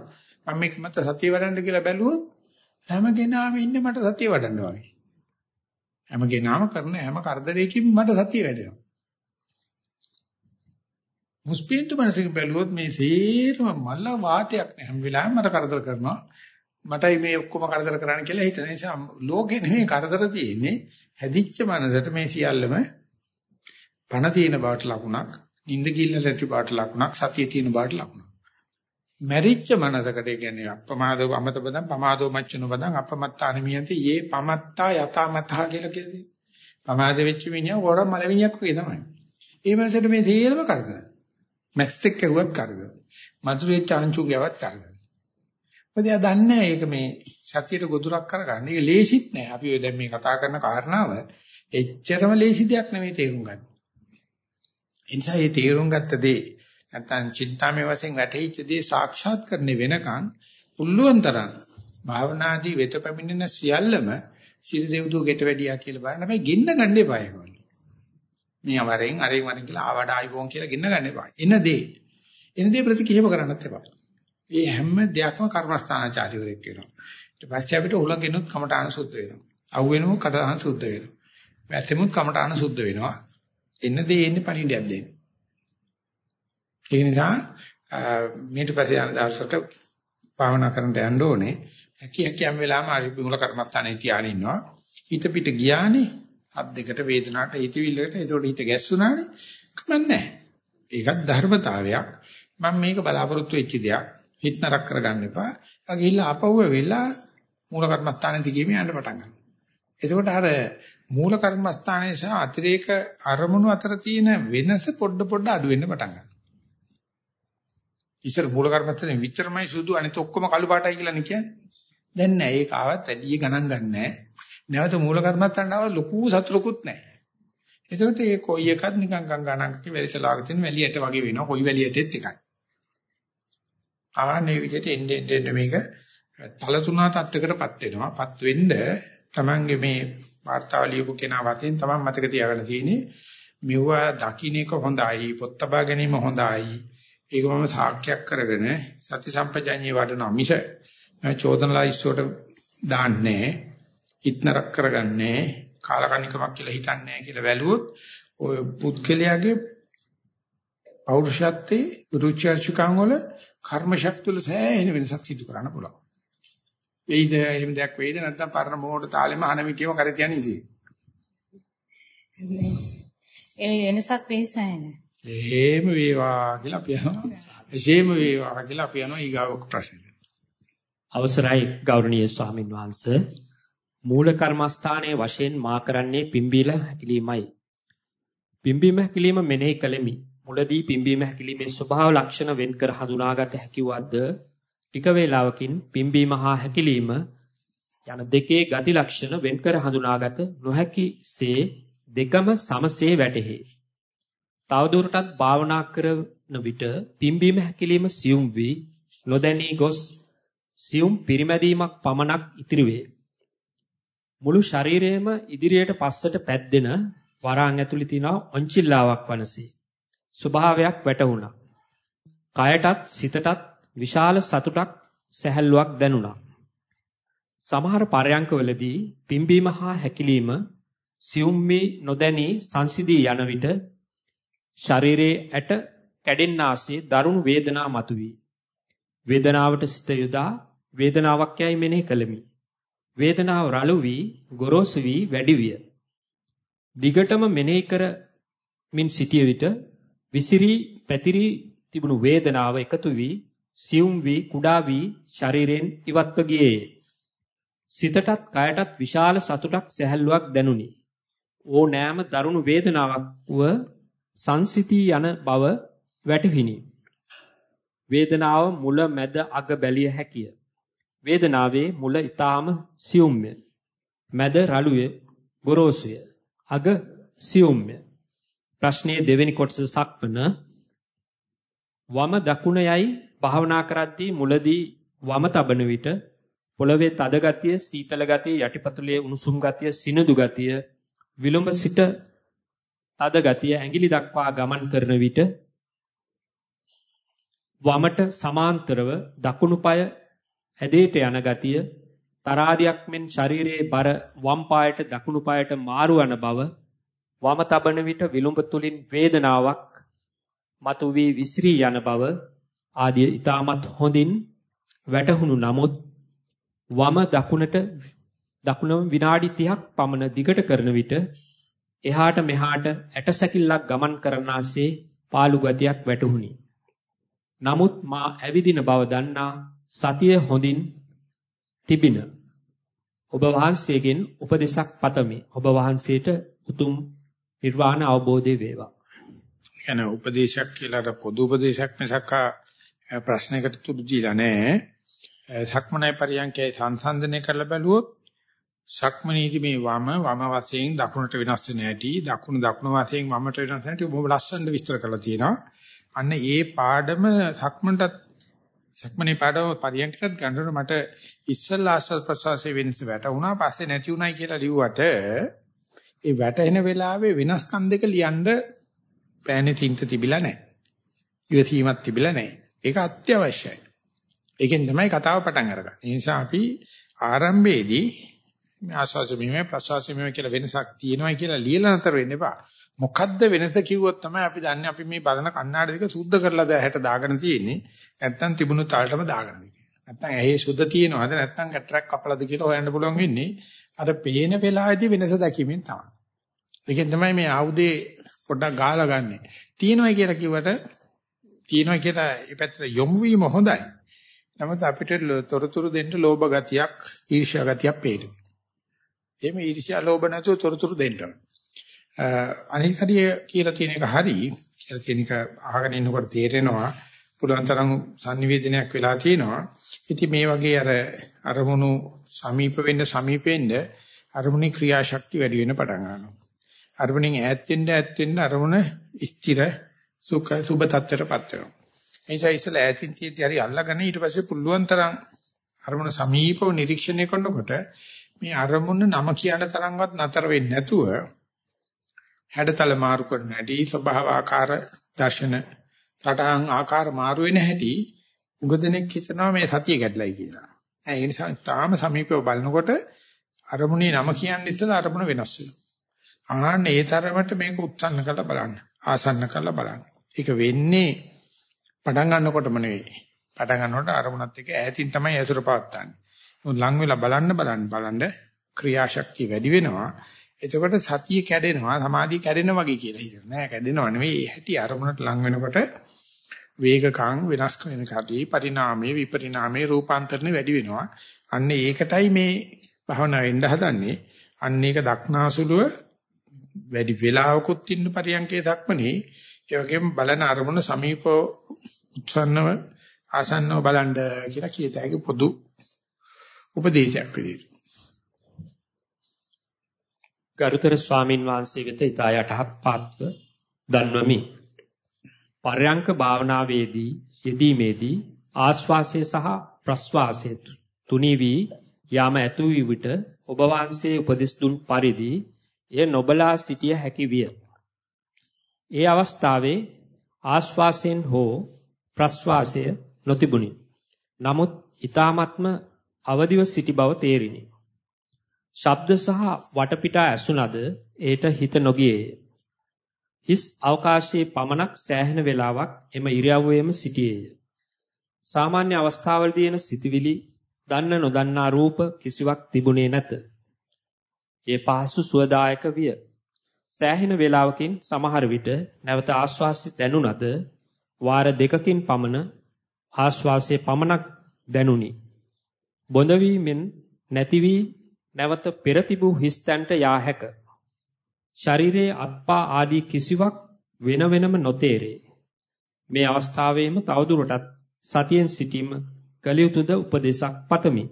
මම මේක මත සතිය වඩන්න කියලා බැලුවොත් හැම කෙනාම ඉන්නේ මට සතිය වඩන්න වගේ. හැම කෙනාම කරන හැම කරදරයකින් මට සතිය වැඩෙනවා. මුස්පීන්තු මනසකින් බැලුවොත් මේ සේරම මල්ල වාතයක් නෑ හැම වෙලාවෙම මට කරදර කරනවා. මටයි මේ ඔක්කොම කරදර කරන්න කියලා හිතන නිසා ලෝකේ නෙමෙයි කරදර තියෙන්නේ. හැදිච්ච මනසට මේ සියල්ලම පණ තියෙන බවට ලකුණක්, නිින්ද කිල්ල නැති බවට ලකුණක්, සතිය තියෙන බවට ලකුණක්. මැරිච්ච මනසකට කියන්නේ අපමාදෝ අමත බදම් පමාදෝ මච්චන බදම් අපමත්තා නිමියන්ති යේ පමත්තා යතාමතා කියලා කියන්නේ. පමාද වෙච්ච මිනිහා ගොඩක් මලවිනියක් වගේ තමයි. ඒ මනසට මේ තේරම කරදර. මැස්සෙක් ඇහුවත් කරදර. මధుරේ චාන්චු ගෑවත් කරදර. මොකද එයා දන්නේ ඒක මේ සතියට ගොදුරක් කරගන්න. ඒක ලේසිත් නෑ. අපි ඔය දැන් මේ කතා කරන කාරණාව එච්චරම ලේසි දෙයක් නෙමෙයි තේරුම් ගන්න. ඒ නිසා මේ තේරුම් ගත්ත දේ නැත්නම් චින්තාමය වශයෙන් වැටහිච්ච දේ සාක්ෂාත් කරන්නේ වෙනකන් පුළුවන් තරම් භාවනාදී වෙත පැමිණෙන සියල්ලම සිල් දෙව්දුව ගෙට වැඩියා කියලා බලන්න හැබැයි ගින්න ගන්න එපා ඒගොල්ලෝ. මේ අවරෙන් අරෙන් වරෙන් කියලා ආවඩ ආයිබෝන් කියලා ගින්න ගන්න එපා. එන දේ. එන දේ ප්‍රතික්‍රියාව කරන්නත් එපා. මේ හැම දෙයක්ම කර්මස්ථානාචාර්යවරයෙක් වෙනවා. ඊට පස්සේ අපිට උලංගෙනුත් කමඨාන සුද්ධ වෙනවා. අවුවෙනුත් කටහන් සුද්ධ වෙනවා. වැස්සෙමුත් කමඨාන සුද්ධ වෙනවා. එන දේ එන්නේ පණිඩයක් දෙන්න. ඒ නිසා මේට පස්සේ යන දවසට භාවනා කරන්න යන්න ඕනේ. හැකි හැකි හැම වෙලාවෙම ආරි මුල කර්මස්ථානේ තියාගෙන ඉන්නවා. හිත පිට ගියානේ අත් දෙකට වේදනාවට හිතවිල්ලකට ඒතකොට හිත ගැස්සුණානේ කමන්නේ ඒකත් ධර්මතාවයක්. මම මේක බලාපොරොත්තු වෙච්ච දෙයක්. හිත නරක කරගන්න එපා. ඒ ගිහිල්ලා අපවුව වෙලා මූල කර්මස්ථානෙට ගිහින් යන්න පටන් ගන්නවා. එතකොට අර මූල කර්මස්ථානයේ සහ අතිරේක අරමුණු අතර තියෙන වෙනස පොඩ පොඩ අඩු වෙන්න පටන් ගන්නවා. ඉස්සර මූල කර්මස්ථානේ විතරමයි සුදු අනිත ඔක්කොම කළු පාටයි කියලා නේ කියන්නේ දැන් නෑ ඒක ආවත් වැඩි ගණන් ගන්නෑ නැවත මූල කර්මත්තාට ආව ලොකු සතුටකුත් නැහැ. ඒකට ඒ කොයි එකත් නිකන් ගංගානංගක වැලිසලාක තියෙන වැලියට වගේ වෙනවා. කොයි වැලියටෙත් එකයි. ආන්නේ විදිහට එන්නේ එන්නේ මේක තලතුණා තත්වයකටපත් වෙනවා. පත් වෙන්න Tamange මේ වාර්තාව ලියපු කෙනා වතෙන් Taman මතක තියාගන්න තියෙන්නේ මෙවුවා දකින්න එක හොඳයි, පොත්තබා ගැනීම හොඳයි. ඒක මම සාක්ෂියක් කරගෙන සති සම්පජඤ්ඤේ වඩනවා මිස මම චෝදනලා ඉස්සුවට දාන්නේ හිටනරක් කරගන්නේ කාලකන්නිකමක් කියලා හිතන්නේ කියලා වැළුවොත් ඔය පුද්ගලයාගේ පෞරුෂත්වයේ රුචිර්චුකම් වල කර්ම ශක්තිය වල සෑහෙන වෙනසක් සිදු කරන්න පුළුවන්. වෙයිද එහෙම දෙයක් වෙයිද නැත්නම් පරණ මොහොත තාලෙම අනමිටියම කර තියන්නේ ඉතින්. ඒ වෙනසක් වෙයි සෑහෙන. එහෙම වේවා කියලා අපි යනවා. එසේම වේවා කියලා අපි යනවා ඊගාව ප්‍රශ්නෙට. අවසරයි ගෞරවනීය ස්වාමින් වහන්සේ මූල කර්මස්ථානයේ වශයෙන් මා කරන්නේ පිම්බීල හැකිලීමයි. පිම්බීම හැකිලීම මෙනෙහි කළෙමි. මුලදී පිම්බීම හැකිලීමේ ස්වභාව ලක්ෂණ වෙන් කර හඳුනාගත හැකි වද්ද ටික වේලාවකින් පිම්බීම හා හැකිලීම යන දෙකේ ගති ලක්ෂණ වෙන් කර හඳුනාගත නොහැකිසේ දෙකම සමසේ වැටහි. තවදුරටත් භාවනා කරන විට පිම්බීම හැකිලීම සියුම් වී නොදැනී ගොස් සියුම් පිරිමැදීමක් පමණක් ඉතිරි වේ. මුළු ශරීරයම ඉදිරියට පස්සට පැද්දෙන වරාන් ඇතුළේ තියෙන ඔන්චිල්ලාවක් වනසේ ස්වභාවයක් වැටහුණා. කයටත් සිතටත් විශාල සතුටක් සැහැල්ලුවක් දැනුණා. සමහර පරයන්කවලදී පිම්බීම හා හැකිලිම සියුම් වී නොදැනී සංසිදී යන විට ශරීරයේ ඇට කැඩෙන්නාසේ දරුණු වේදනා මතුවී. වේදනාවට සිත යොදා වේදනාවක් යයි මෙනෙහි කළෙමි. වේදනාව රළු වී ගොරෝසු වී වැඩි විය. දිගටම මෙනෙහි කරමින් සිටිය විට විසිරී පැතිරී තිබුණු වේදනාව එකතු වී සියුම් වී කුඩා වී ශරීරයෙන් ඉවත්ව ගියේ. සිතටත් කයටත් විශාල සතුටක් සැහැල්ලුවක් දැනුනි. ඕනෑම දරුණු වේදනාවක් ව සංසිතී යන බව වැටහිනි. වේදනාව මුල මැද අග බැලිය හැකිය. වේදනාවේ මුල ඊටාම සියුම්ය. මැද රළුය, ගොරෝසුය. අග සියුම්ය. ප්‍රශ්නයේ දෙවෙනි කොටස සක්වන වම දකුණ යයි භාවනා කරද්දී මුලදී වම තබන විට පොළවේ තද ගතිය, සීතල ගතිය, යටිපතුලේ උණුසුම් ගතිය, සිනිඳු ගතිය, විලුඹ සිට තද ගතිය ඇඟිලි දක්වා ගමන් කරන විට වමට සමාන්තරව දකුණු පාය ඇදේට යන ගතිය තරාදියක් මෙන් ශරීරයේ බර වම් පායට දකුණු පායට මාරු වන බව වම තබන විට විලුඹ තුලින් වේදනාවක් මතු වී විසිරී යන බව ආදී ඊටමත් හොඳින් වැටහුණු නමුත් වම දකුණට දකුණම විනාඩි 30ක් පමණ දිගට කරන විට එහාට මෙහාට ඇටසැකිල්ලක් ගමන් කරනාසේ පාළු ගතියක් වැටහුණි. නමුත් මා ඇවිදින බව දන්නා සතිය හොඳින් තිබින ඔබ වහන්සේගෙන් උපදෙසක් පතමි. ඔබ වහන්සේට උතුම් නිර්වාණ අවබෝධය වේවා. කියන උපදේශයක් කියලා අර පොදු උපදේශයක් මිසක් ප්‍රශ්නයකට තුරු දීලා නැහැ. සක්මනයි පරියන්කේ සංසන්දනය කරලා බැලුවොත් සක්මනීදී මේ වම වම වශයෙන් දකුණට වෙනස් වෙන හැටි දකුණු දකුණු වශයෙන් වමට වෙනස් වෙන හැටි බොහොම ලස්සනට විස්තර කරලා තියෙනවා. අන්න ඒ පාඩම සක්මනටත් සක්මනේ පාඩම පරියන්කටත් ගන්නකොට මට ඉස්සල්ලා ආස්වාද ප්‍රසවාසයේ වෙනස වැටුණා පස්සේ නැති උනායි කියලා ලිව්වට ඒ වැටෙන වෙලාවේ වෙනස්කම් දෙක ලියන්න පෑනේ තින්ත තිබිලා නැහැ. ඉවසීමක් තිබිලා නැහැ. ඒක අත්‍යවශ්‍යයි. ඒකෙන් තමයි කතාව පටන් අරගන්නේ. ඒ නිසා අපි ආරම්භයේදී ආස්වාද මෙහෙම ප්‍රසවාස මෙහෙම කියලා වෙනසක් තියෙනවා කියලා ලියලා නතර වෙන්න එපා. මොකද්ද වෙනස කිව්වොත් තමයි අපි දන්නේ අපි මේ බලන කණ්ණාඩි දෙක සුද්ධ කරලාද ඇහැට දාගෙන තියෙන්නේ. නැත්තම් තිබුණු තාලටම දාගෙන තියෙන්නේ. නැත්තම් ඇහි සුද්ධ තියෙනවද නැත්තම් කැටරක් කපලාද කියලා හොයන්න පුළුවන් වෙන්නේ. අර පේන වෙලාවේදී වෙනස දැකීමෙන් තමයි. ඒකෙන් තමයි මේ ආයුධේ පොඩ්ඩක් ගාලා ගන්නෙ. තියෙනවා කියලා කිව්වට තියෙනවා කියලා ඒ පැත්තට යොමු වීම හොඳයි. නමුත් අපිට තොරතුරු දෙන්න ලෝභ ගතියක්, ඊර්ෂ්‍යා ගතියක් පේනවා. එහෙම ඊර්ෂ්‍යා ලෝභ නැතුව තොරතුරු දෙන්න අනිත් හරිය කියලා තියෙන එක හරි. කියලා තියෙන එක අහගෙන ඉන්නකොට තේරෙනවා පුළුවන් තරම් sannivedanayak වෙලා තියෙනවා. ඉතින් මේ වගේ අර අරමුණු සමීප වෙන්න සමීප වෙන්න අරමුණේ ක්‍රියාශක්තිය වැඩි වෙන්න පටන් ගන්නවා. අරමුණෙන් ඈත් වෙන්න ඈත් වෙන්න අරමුණ ස්ථිර සුඛ සුබ tattරපත් වෙනවා. එනිසා ඉස්සලා ඈතින් තියෙද්දි හරි අල්ලගෙන ඊට පස්සේ පුළුවන් තරම් අරමුණ සමීපව නිරීක්ෂණය කරනකොට මේ අරමුණ නම කියන තරම්වත් නතර වෙන්නේ නැතුව හැඩතල මාරු කරන හැටි ස්වභාව ආකාර දර්ශන තටහන් ආකාර මාරු වෙන හැටි උගදෙනෙක් හිතනවා මේ සතිය ගැටලයි කියලා. ඒ නිසා තාම සමීපව බලනකොට අරමුණේ නම කියන්නේ ඉස්සලා අරමුණ වෙනස් වෙනවා. ආන්න ඒ තරමට මේක උත්සන්න කරලා බලන්න. ආසන්න කරලා බලන්න. ඒක වෙන්නේ පටන් ගන්නකොටම නෙවෙයි. පටන් ගන්නකොට අරමුණත් එක්ක ඈතින් තමයි ඇසුර පවත්න්නේ. ලං වෙලා බලන්න බලන්න බලන්න ක්‍රියාශක්තිය වැඩි වෙනවා. එතකොට සතිය කැඩෙනවා සමාධිය කැඩෙනවා වගේ කියලා හිතන නෑ කැඩෙනව නෙවෙයි හැටි අරමුණට ලං වෙනකොට වේගකම් වෙනස් වෙන කටි පරිණාමයේ විපරිණාමයේ රූපාන්තරණ වැඩි වෙනවා. අන්න ඒකටයි මේ භවනා වෙන්න හදන්නේ. අන්න ඒක දක්නාසුලුව වැඩි වෙලාවකුත් ඉන්න පරියන්කේ දක්මනේ ඒ වගේම බලන අරමුණ සමීප උත්සන්නව ආසන්නව බලන්න කියලා කියත හැකි පොදු උපදේශයක් විදිහට. ගරුතර ස්වාමින් වහන්සේ වෙත ඊට යටහත් පාත්ව දන්වමි. පර්යංක භාවනාවේදී යෙදීමේදී ආශ්වාසය සහ ප්‍රශ්වාසය තුනී වී යාම ඇතු වී විට ඔබ වහන්සේ උපදෙස් දුන් පරිදි එය නොබලා සිටිය හැකි විය. ඒ අවස්ථාවේ ආශ්වාසයෙන් හෝ ප්‍රශ්වාසය නොතිබුණි. නමුත් ඊ타ත්ම අවදිව සිටි බව තේරිණි. ශබ්ද සහ වටපිටා ඇසුණද ඒට හිත නොගියේය. හිස් අවකාශයේ පමණක් සෑහෙන වේලාවක් එම ඉරියව්වෙම සිටියේය. සාමාන්‍ය අවස්ථාවලදී එන සිතුවිලි දන්න නොදන්නා රූප කිසිවක් තිබුණේ නැත. ඒ පහසු සුවදායක විය. සෑහෙන වේලාවකින් සමහර විට නැවත ආශ්වාසය දැනුණද වාර දෙකකින් පමණ ආශ්වාසයේ පමණක් දැනුනි. බොඳ වීමෙන් නැති වී නැවත පෙර තිබූ හිස්තැන්ට යා හැක. ශරීරයේ අත්පා ආදී කිසිවක් වෙන වෙනම නොතේරේ. මේ අවස්ථාවේම තවදුරටත් සතියෙන් සිටීම කළ යුතුද උපදේශක් පතමි.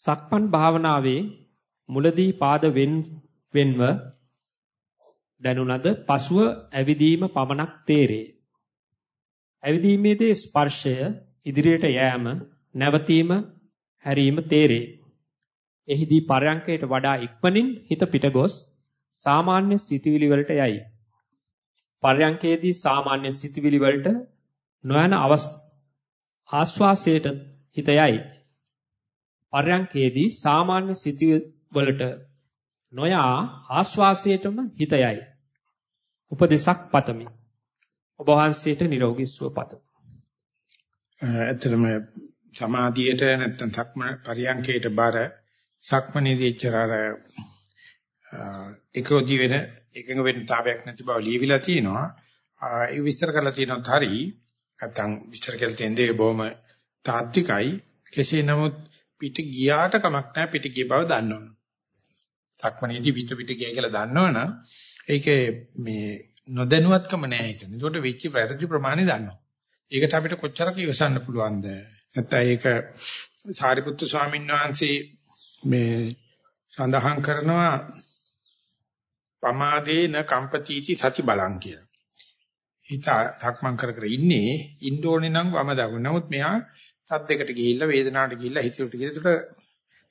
සක්මන් භාවනාවේ මුලදී පාද වෙන් වෙන්ව දැනුණද පසුව ඇවිදීම පමණක් තේරේ. ඇවිදීමේදී ස්පර්ශය ඉදිරියට යෑම නැවතීම හැරීම තේරේ. එහිදී පරයන්කයට වඩා ඉක්මනින් හිත පිටගොස් සාමාන්‍ය සිතුවිලි වලට යයි. පර්යංකයේදී සාමාන්‍ය සිතුවිලි වලට නොයන ආස්වාසයට හිත යයි. පර්යංකයේදී සාමාන්‍ය සිතුවිලි වලට නොයා ආස්වාසයටම හිත යයි. උපදේශක් පතමි. ඔබ වහන්සේට නිරෝගී සුව පතමි. ඇත්තටම සමාධියට නැත්තම් සක්ම පරියංකයට බර සක්මනේදී එච්චර එකෝදි වෙන එකඟ වෙන තාවයක් නැති බව ලියවිලා තිනවා. ඒ විස්තර කරලා තියෙනත් හරි. නැත්තම් විස්තර කරලා තියෙන්නේ බොහොම තාත්විකයි. කෙසේ නමුත් පිට ගියාට කමක් නැහැ පිට ගිය බව දන්නවනේ. සක්මනේදී පිට පිට ගියයි කියලා දන්නවනම් ඒකේ මේ නොදැනුවත්කම නැහැ හිතන. ඒකට වෙච්ච වැරදි ප්‍රමාණය දන්නවා. ඒකට අපිට කොච්චරක ඉවසන්න පුළුවන්ද? නැත්නම් ඒක සාරිපුත්තු ස්වාමීන් වහන්සේ මේ සඳහන් කරනවා පමාදේන කම්පතිති සති බලං කියලා. හිත ධක්මං කර කර ඉන්නේ ඉන්න ඕනේ නම් වම දකුණ. නමුත් මෙහා සද්දයකට ගිහිල්ලා වේදනාවට ගිහිල්ලා හිතට ගිහිල්ලා ඒකට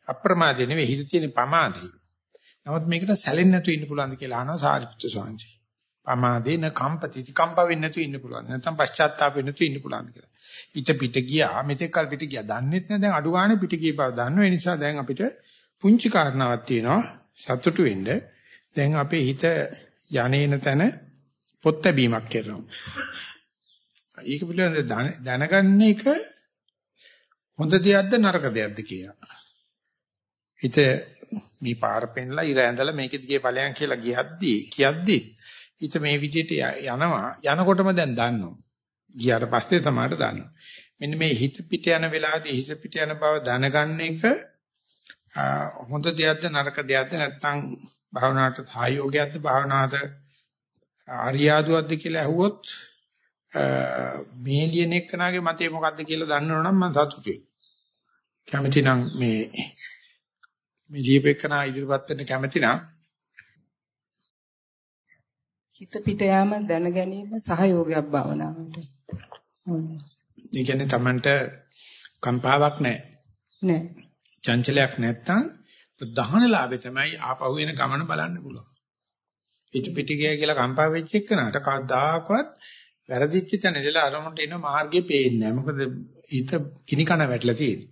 අප්‍රමාදේ නෙවෙයි හිත තියෙන පමාදේ. නමුත් මේකට සැලෙන්නේ නැතුව ඉන්න පුළුවන්ද කියලා අහනවා සාරිපුත්‍ර ස්වාමීන් වහන්සේ. පමාදේ න කම්පතිති කම්ප වෙන්නේ නැතුව ඉන්න පුළුවන්. නැත්නම් පශ්චාත්තාප වෙන්නේ නැතුව ඉන්න පුළුවන් කියලා. ඊට පිට ගියා මෙතෙක් කල් පිට ගියා. දන්නෙත් නැහැ දැන් අඩු ගානේ පිට ගිය බව දන්නවා. ඒ නිසා දැන් අපිට පුංචි කාරණාවක් තියෙනවා සතුටු වෙන්න. දැන් අපේ හිත යන්නේන තැන පොත් බැීමක් කරනවා. ඒක පිළිබඳව දැනගන්න එක හොඳ දෙයක්ද නරක දෙයක්ද කියලා. හිත මේ පාර පෙන්ලා ඉර ඇඳලා මේකෙ දිගේ ඵලයන් කියලා ගියද්දී කියද්දී හිත මේ විදිහට යනවා යනකොටම දැන් දන්නවා. ගියාට පස්සේ තමයි දන්නවා. මෙන්න මේ හිත පිට යන වෙලාවේදී හිත පිට යන බව දැනගන්න එක හොඳ දෙයක්ද නරක දෙයක්ද නැත්නම් භාවනාවට සහයෝගයක්ද භාවනාවට ආර්යාදුවක්ද කියලා ඇහුවොත් මේ ලියන එක්කනාගේ මතය මොකක්ද කියලා දන්නවනම් මම සතුටුයි. කැමති නම් මේ මේ ලියපෙකනා ඉදිරිපත් වෙන්න කැමති නම් හිත පිට යාම දැන ගැනීම සහයෝගයක් භාවනාවට. ඒ කියන්නේ Tamanට කම්පාවක් නැහැ. නැහැ. චංචලයක් නැත්තම් ප්‍රධාන ලාභය තමයි ආපහු එන ගමන බලන්න පුළුවන්. පිට පිට ගියා කියලා කම්පා වෙච්ච එකනට කවදාකවත් වැරදිච්ච තැන ඉඳලා අරමුණට එන මාර්ගේ පේන්නේ නැහැ. මොකද හිත කිනි කන වැටලා තියෙන්නේ.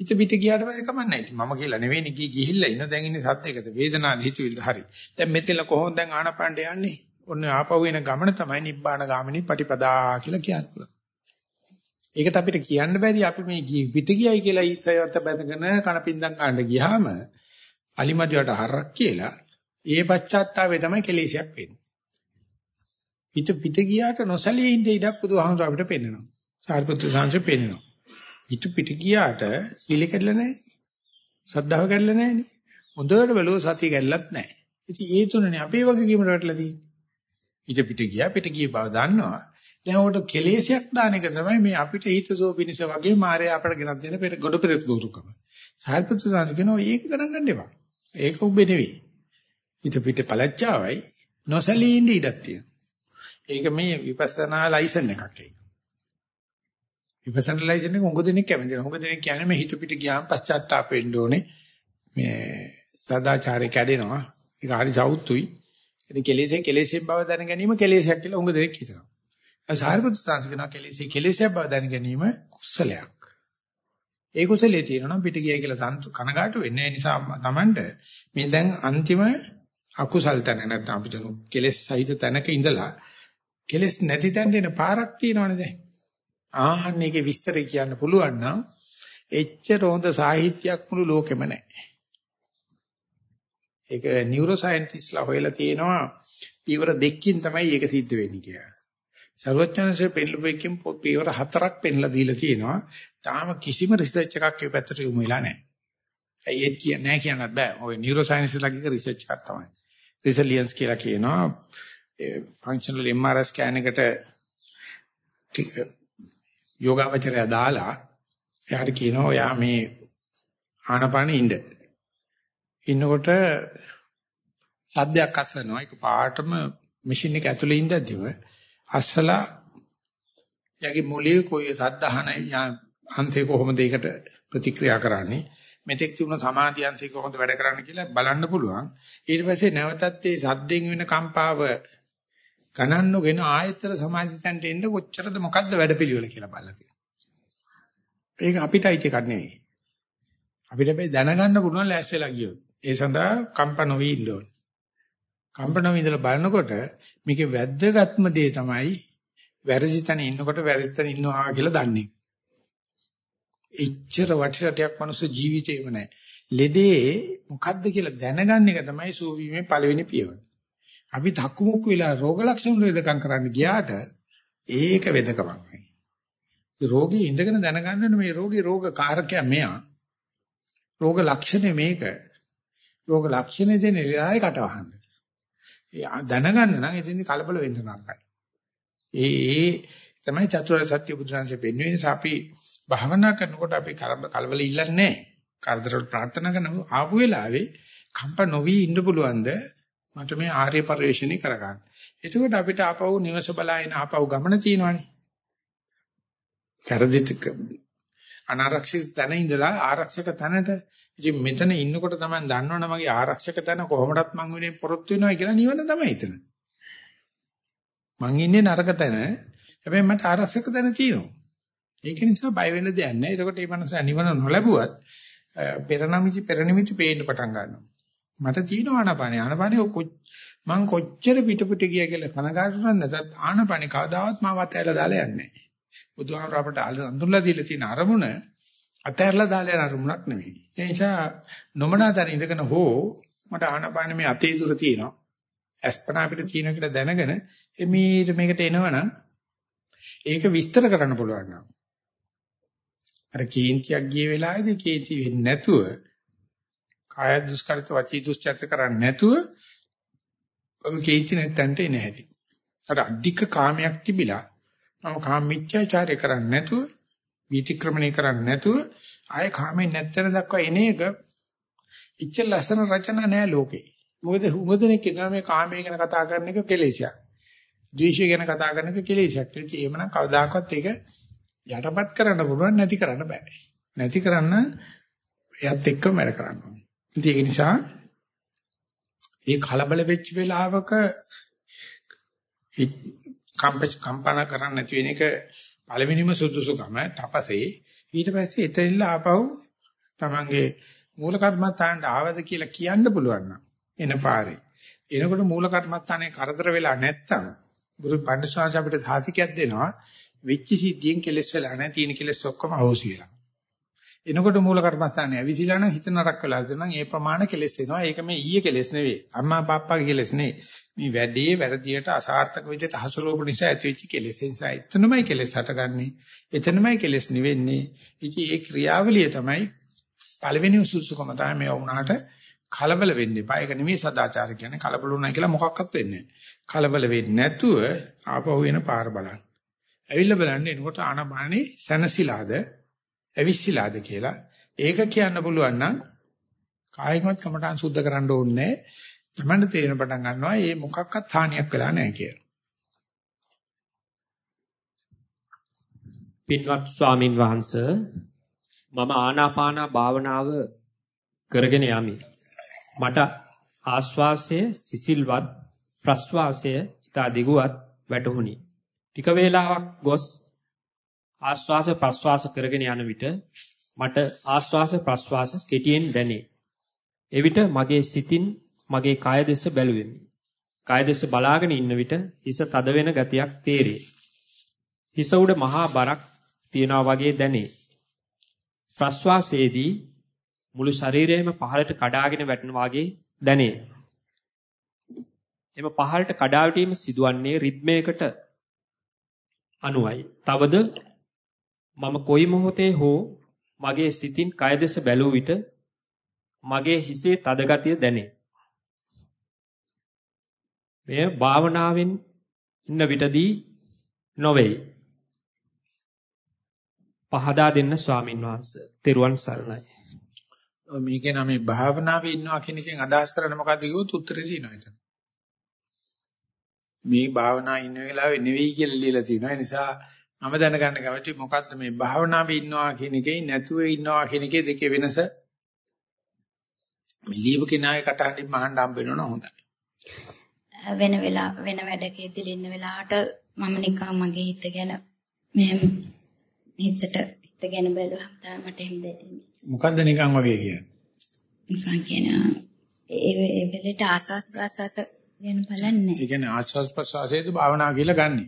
හිත පිට ගියාට පස්සේ කමක් නැහැ. මම කියලා නෙවෙයි ගිහි ගිහිල්ලා ඉන්න දැන් ඉන්නේ සත්‍යයකද වේදනාව හිතුවිල්ල හරි. දැන් මෙතන කොහොමද දැන් ආනපණ්ඩ යන්නේ? ඔන්න ආපහු එන ගමන තමයි නිබ්බාන ගාමිනී පටිපදා කියලා කියන්නේ. ඒකට අපිට කියන්න බැරි අපි මේ පිට ගියයි කියලා ඊතයත් බැඳගෙන කණපින්දම් ගන්න ගියාම අලිමදියට හරක් කියලා ඒ පශ්චාත්තාපය තමයි කෙලෙසයක් වෙන්නේ. හිත පිට ගියාට නොසලී ඉඳ ඉඩක් බුදුහාමුදුර අපිට පෙන්නනවා. සාරිපුත්‍ර සාංශය පෙන්නනවා. හිත පිට ගියාට සීල කැඩලා නැහැ. සද්ධාව කැඩලා නැහැ නේ. හොඳට බලුව සතිය කැඩලත් නැහැ. ඉතින් ඒ තුනනේ අපේ වගේ කීමකට වැටලා තියෙන්නේ. හිත පිට ගියා පිට ගිය බව දන්නවා. දැන් උකට කෙලෙසයක් දාන එක තමයි මේ අපිට හිත සෝපිනිස වගේ මායя අපට ගෙනත් දෙන පෙර ගොඩ පෙරත් ගෞරවකම. සාරිපුත්‍ර සාංශ කියනවා ඒක ගණන් ගන්න එපා. ඒක උඹේ නෙවෙයි. හිත පිට පළච්චාවයි නොසලී ඉඳ ඉඩක් තියෙනවා. ඒක මේ විපස්සනා ලයිසන් එකක් ඒක. විපස්සනා ලයිසන් එක උඟ දෙනෙක් කැමති නැහැ. උඟ දෙනෙක් කියන්නේ මේ හිත පිට ගියාම පශ්චාත්තාප වෙන්න ඕනේ. මේ සදාචාරය කැඩෙනවා. ඒක හරි සෞතුයි. ඉතින් කෙලෙසෙන් කෙලෙසෙන් බව දැන ගැනීම කෙලෙසයක් කියලා උඟ දෙනෙක් හිතනවා. සාරිපුත්‍ර සාංශ කියනවා කෙලෙසේ කෙලෙසයක් බව දැන ගැනීම කුසලයක්. ඒ කුසලයේ තියෙනවා පිට ගියයි කියලා කනගාටු වෙන්නේ නිසා Tamanට මේ දැන් අන්තිම අකුසල් තැන නැත්නම් අපිට කෙලෙස් සහිත තැනක ඉඳලා කෙලෙස් නැති තැනට එන පාරක් තියෙනවනේ දැන්. ආහන්න ඒකේ විස්තරය කියන්න පුළුවන් නම් එච්චර හොඳ සාහිත්‍යයක් මුළු ලෝකෙම නැහැ. ඒක නියුරෝ සයන්ටිස්ට්ලා හොයලා තියෙනවා පීවර දෙකකින් තමයි ඒක සිද්ධ වෙන්නේ කියලා. සර්වඥාන්සේ පෙන්ලුපෙකින් පීවර හතරක් පෙන්ලා දීලා තියෙනවා. තාම කිසිම රිසර්ච් එකක් ඒ පැත්තට යොමු වෙලා නැහැ. ඒ කියන්නේ නැහැ කියන්නත් බෑ. ඔය නියුරෝ සයන්ස්ලාගේ රිසර්ච් එකක් තමයි. රිසලියන්ස් කියලා කියනවා. ෆන්ක්ෂනල් MRI ස්කෑන් එකට යෝගාවචරය දාලා එයාට කියනවා ඔයා මේ ආනපානෙ ඉන්න. ඉන්නකොට සද්දයක් අස්සනවා ඒක පාටම මැෂින් එක ඇතුලේ ඉඳද්දිම අස්සලා යගේ මොලේ කොයි සද්ද අහන අන්තේ කොහොමද ඒකට ප්‍රතික්‍රියා කරන්නේ මෙතෙක් තිබුණ සමාධියන්සික කොහොමද වැඩ කරන්න කියලා බලන්න පුළුවන්. ඊට පස්සේ නැවතත් ඒ සද්දෙන් වෙන කම්පාව ගණන් නොගෙන ආයතන සමාධිතන්ට එන්න කොච්චරද මොකද්ද වැඩපිළිවෙල කියලා බලලා තියෙනවා. ඒක අපිට අයිති එකක් නෙවෙයි. අපිට මේ දැනගන්න පුළුවන් ලෑස්තිලා ගියොත්. ඒ සඳහා කම්ප නොවි ඉන්න ඕනේ. කම්ප නොවි ඉඳලා බලනකොට මේකේ වැද්දගත්ම දේ තමයි වැරදි තැන ඉන්නකොට වැරදි තැන ඉන්නවා කියලා දන්නේ. එච්චර වටිරටයක් මනුස්ස ජීවිතේම නැහැ. ලෙඩේ මොකද්ද කියලා දැනගන්න එක තමයි සූවීමේ පළවෙනි පියවර. අපි ධක්කුමුක් වෙලා රෝග ලක්ෂණ වේදකම් කරන්න ගියාට ඒක වෙදකමක්. රෝගී ඉඳගෙන දැනගන්න මේ රෝගී රෝග කාරකයා මෙයා. රෝග ලක්ෂණය මේක. රෝග ලක්ෂණ දෙන ඉලයි කටවහන්න. දැනගන්න නම් එතෙන්දි කලබල වෙන්න නරකයි. ඒ ඒ තමයි චතුරාර්ය සත්‍ය බුදුරජාණන්සේ පෙන්වන්නේ නිසා අපි භාවනා කරනකොට අපි කලබල ඉල්ලන්නේ නැහැ. කරදර ප්‍රාර්ථනා කරන ආපු වෙලාවේ කම්ප නොවි ඉන්න පුළුවන්ද මට මේ ආර්ය පරිශ්‍රණي කරගන්න. එතකොට අපිට ආපහු නිවස බලාගෙන ආපහු ගමන තියෙනවානේ. කරදිත අනාරක්ෂිත තැන ඉඳලා ආරක්ෂක තැනට ඉතින් මෙතන ඉන්නකොට තමයි දන්නවනේ මගේ ආරක්ෂක තැන කොහොමදත් මං වෙනේ පොරොත්තු වෙනවා කියලා නිවන තමයි එතන. මං ඉන්නේ නරක තැන. හැබැයි මට ආරක්ෂක තැන තියෙනවා. ඒක නිසා බය වෙන්න දෙයක් නැහැ. එතකොට මේ මනස නිවන නොලැබුවත් පෙරනමිචි පෙරනිමිචි පේන්න පටන් ගන්නවා. මට තියෙනවා ආනපානේ. ආනපානේ මං කොච්චර පිටපිට ගියා කියලා කනගාටු නැත්නම් ආනපානේ කවදාවත් මාව අතහැරලා දාලා යන්නේ නැහැ. බුදුහාමර අපට අඳුරලා දීලා තියෙන අරමුණ අතහැරලා දාලා යන අරමුණක් නෙවෙයි. ඒ නිසා නොමනාතර ඉඳගෙන හෝ මට ආනපාන මේ අතේ දුර තියෙනවා. අස්පනා අපිට තියෙනවා කියලා දැනගෙන එමීට මේකට එනවනම් ඒක විස්තර කරන්න පුළුවන් නම් අර කේන්තියක් ගිය වෙලාවේදී කේන්ති වෙන්නේ නැතුව කාය දුස්කරිත වචී දුස්චර්ත කරන්නේ නැතුව ඔබ කේන්ති නැත්තන්ට එන හැටි. අර අධික කාමයක් තිබිලා මම කාම මිත්‍යාචාරය කරන්නේ නැතුව විතික්‍රමණය කරන්නේ නැතුව ආයේ කාමෙන් නැත්තන දක්වා එන එක ඉච්ච ලස්සන රචන නෑ ලෝකේ. මොකද උගදෙනෙක් කියනවා මේ කාමයේ ගැන කතා කරන එක කෙලෙසියක්. ද්වේෂය ගැන කතා කරන එක කෙලෙසියක්. ඉතින් එහෙමනම් කවදාකවත් ඒක යටපත් කරන්න පුළුවන් නැති කරන්න බෑ. නැති කරන්න එයත් එක්කම වැඩ කරන්න ඕනේ. ඉතින් ඒක නිසා මේ කලබල වෙච්ච වෙලාවක කම්පච කම්පන කරන්න නැති වෙන එක පළවෙනිම සුදුසුකම තපසේ ඊට පස්සේ එතෙල්ල ආපහු තමන්ගේ මූල කර්මත්තාන්ට ආවද කියලා කියන්න පුළුවන් නම් එන පාරේ එනකොට මූල කර්මත්තානේ කරදර වෙලා නැත්තම් ගුරු පඬිස්වාංශ අපිට සාතිකයක් දෙනවා වෙච්ච සිද්ධියෙන් කෙලෙස් වෙලා නැහැ තියෙන කෙලෙස් ඔක්කොම අහෝසි වෙලා එනකොට මූල කර්මස්ථානේ ඇවිසිලා නම් හිත නරක වෙලා ඉතින් ඒ ප්‍රමාණ කෙලෙස් එනවා. ඒක මේ ඊයේ කෙලෙස් නෙවෙයි. අම්මා බාප්පාගේ කෙලෙස් නෙවෙයි. මේ වැඩේ වැරදියට අසාර්ථක විදිහට හසුරුවපු නිසා ඇතිවෙච්ච කෙලෙස්. ඒ නිසා එතනමයි කෙලෙස් හටගන්නේ. එතනමයි කෙලෙස් නිවෙන්නේ. ඉතින් ඒ ක්‍රියාවලිය තමයි පළවෙනි උසුසුකම තමයි මේ වුණාට කලබල වෙන්න එපා. ඒක නෙමෙයි සදාචාර කියන්නේ කලබල වුණා කියලා මොකක්වත් වෙන්නේ නැහැ. කලබල වෙන්නේ නැතුව ආපහු එන පාර බලන්න. ඇවිල්ලා බලන්න එනකොට ආනපානේ සනසිලාද ඇවිස්සීලාද කියලා ඒක කියන්න පුළුවන් නම් කායිකවත් කමටහන් සුද්ධ කරන්න ඕනේ තමන්න තේරෙන පටන් ගන්නවා මේ මොකක්වත් හානියක් වෙලා නැහැ කියලා. පින්වත් ස්වාමින් වහන්සේ මම ආනාපාන භාවනාව කරගෙන යමි. මට ආශ්වාසය සිසිල්වත් ප්‍රශ්වාසය ඉතා දිගුවත් වැටහුණි. ටික වේලාවක් ගොස් ආශ්වාස ප්‍රශ්වාස කරගෙන යන විට මට ආශ්වාස ප්‍රශ්වාස කෙටියෙන් දැනේ. එවිට මගේ සිතින් මගේ කය දෙස බැලුවෙමි. කය දෙස බලාගෙන ඉන්න විට හිස තද වෙන ගතියක් තේරේ. හිස උඩ මහා බරක් තියනවා වගේ දැනේ. ප්‍රශ්වාසයේදී මුළු ශරීරයම පහළට කඩාගෙන වැටෙන වගේ දැනේ. එම පහළට කඩා වැටීම සිදුවන්නේ රිද්මයකට අනුවයි. තවද මම කොයි මොහොතේ හෝ මගේ සිතින් කය දෙස බැලුව විට මගේ හිසේ තද ගතිය දැනේ. මෙය භාවනාවෙන් ඉන්න විටදී නොවේ. පහදා දෙන්න ස්වාමින් වහන්සේ. තෙරුවන් සරණයි. මේකේ නම් මේ භාවනාවේ ඉන්නවා කියන එකෙන් අදහස් කරන්නේ මොකද්ද කිව්වොත් උත්තරේ තියෙනවා එතන. මේ භාවනා ඉන්න වෙලාවේ නෙවෙයි කියලා ලියලා තියෙනවා. ඒ නිසා මම දැනගන්න කැමති මොකද්ද මේ භාවනාවේ ඉන්නවා කියන එකේ නැතුව ඉන්නවා කියන එකේ දෙකේ වෙනස මේ ලියපු කෙනාගේ කටහඬින් මහන්න හම්බ වෙනවනම් හොඳයි. වෙන වෙලාව වෙන වැඩකේදී ඉන්න වෙලාවට මම නිකන් මගේ හිත ගැන මෙහෙම හිතට හිත ගැන බැලුවම තමයි මට එහෙම දැනෙන්නේ. මොකද්ද නිකන් වගේ කියන්නේ? නිකන් කියන ඒ වෙලට ආසස් ප්‍රසස් ගැන බලන්නේ. ඒ කියන්නේ ආස්වාස් ප්‍රසආසයේද භාවනා කියලා ගන්නෙ.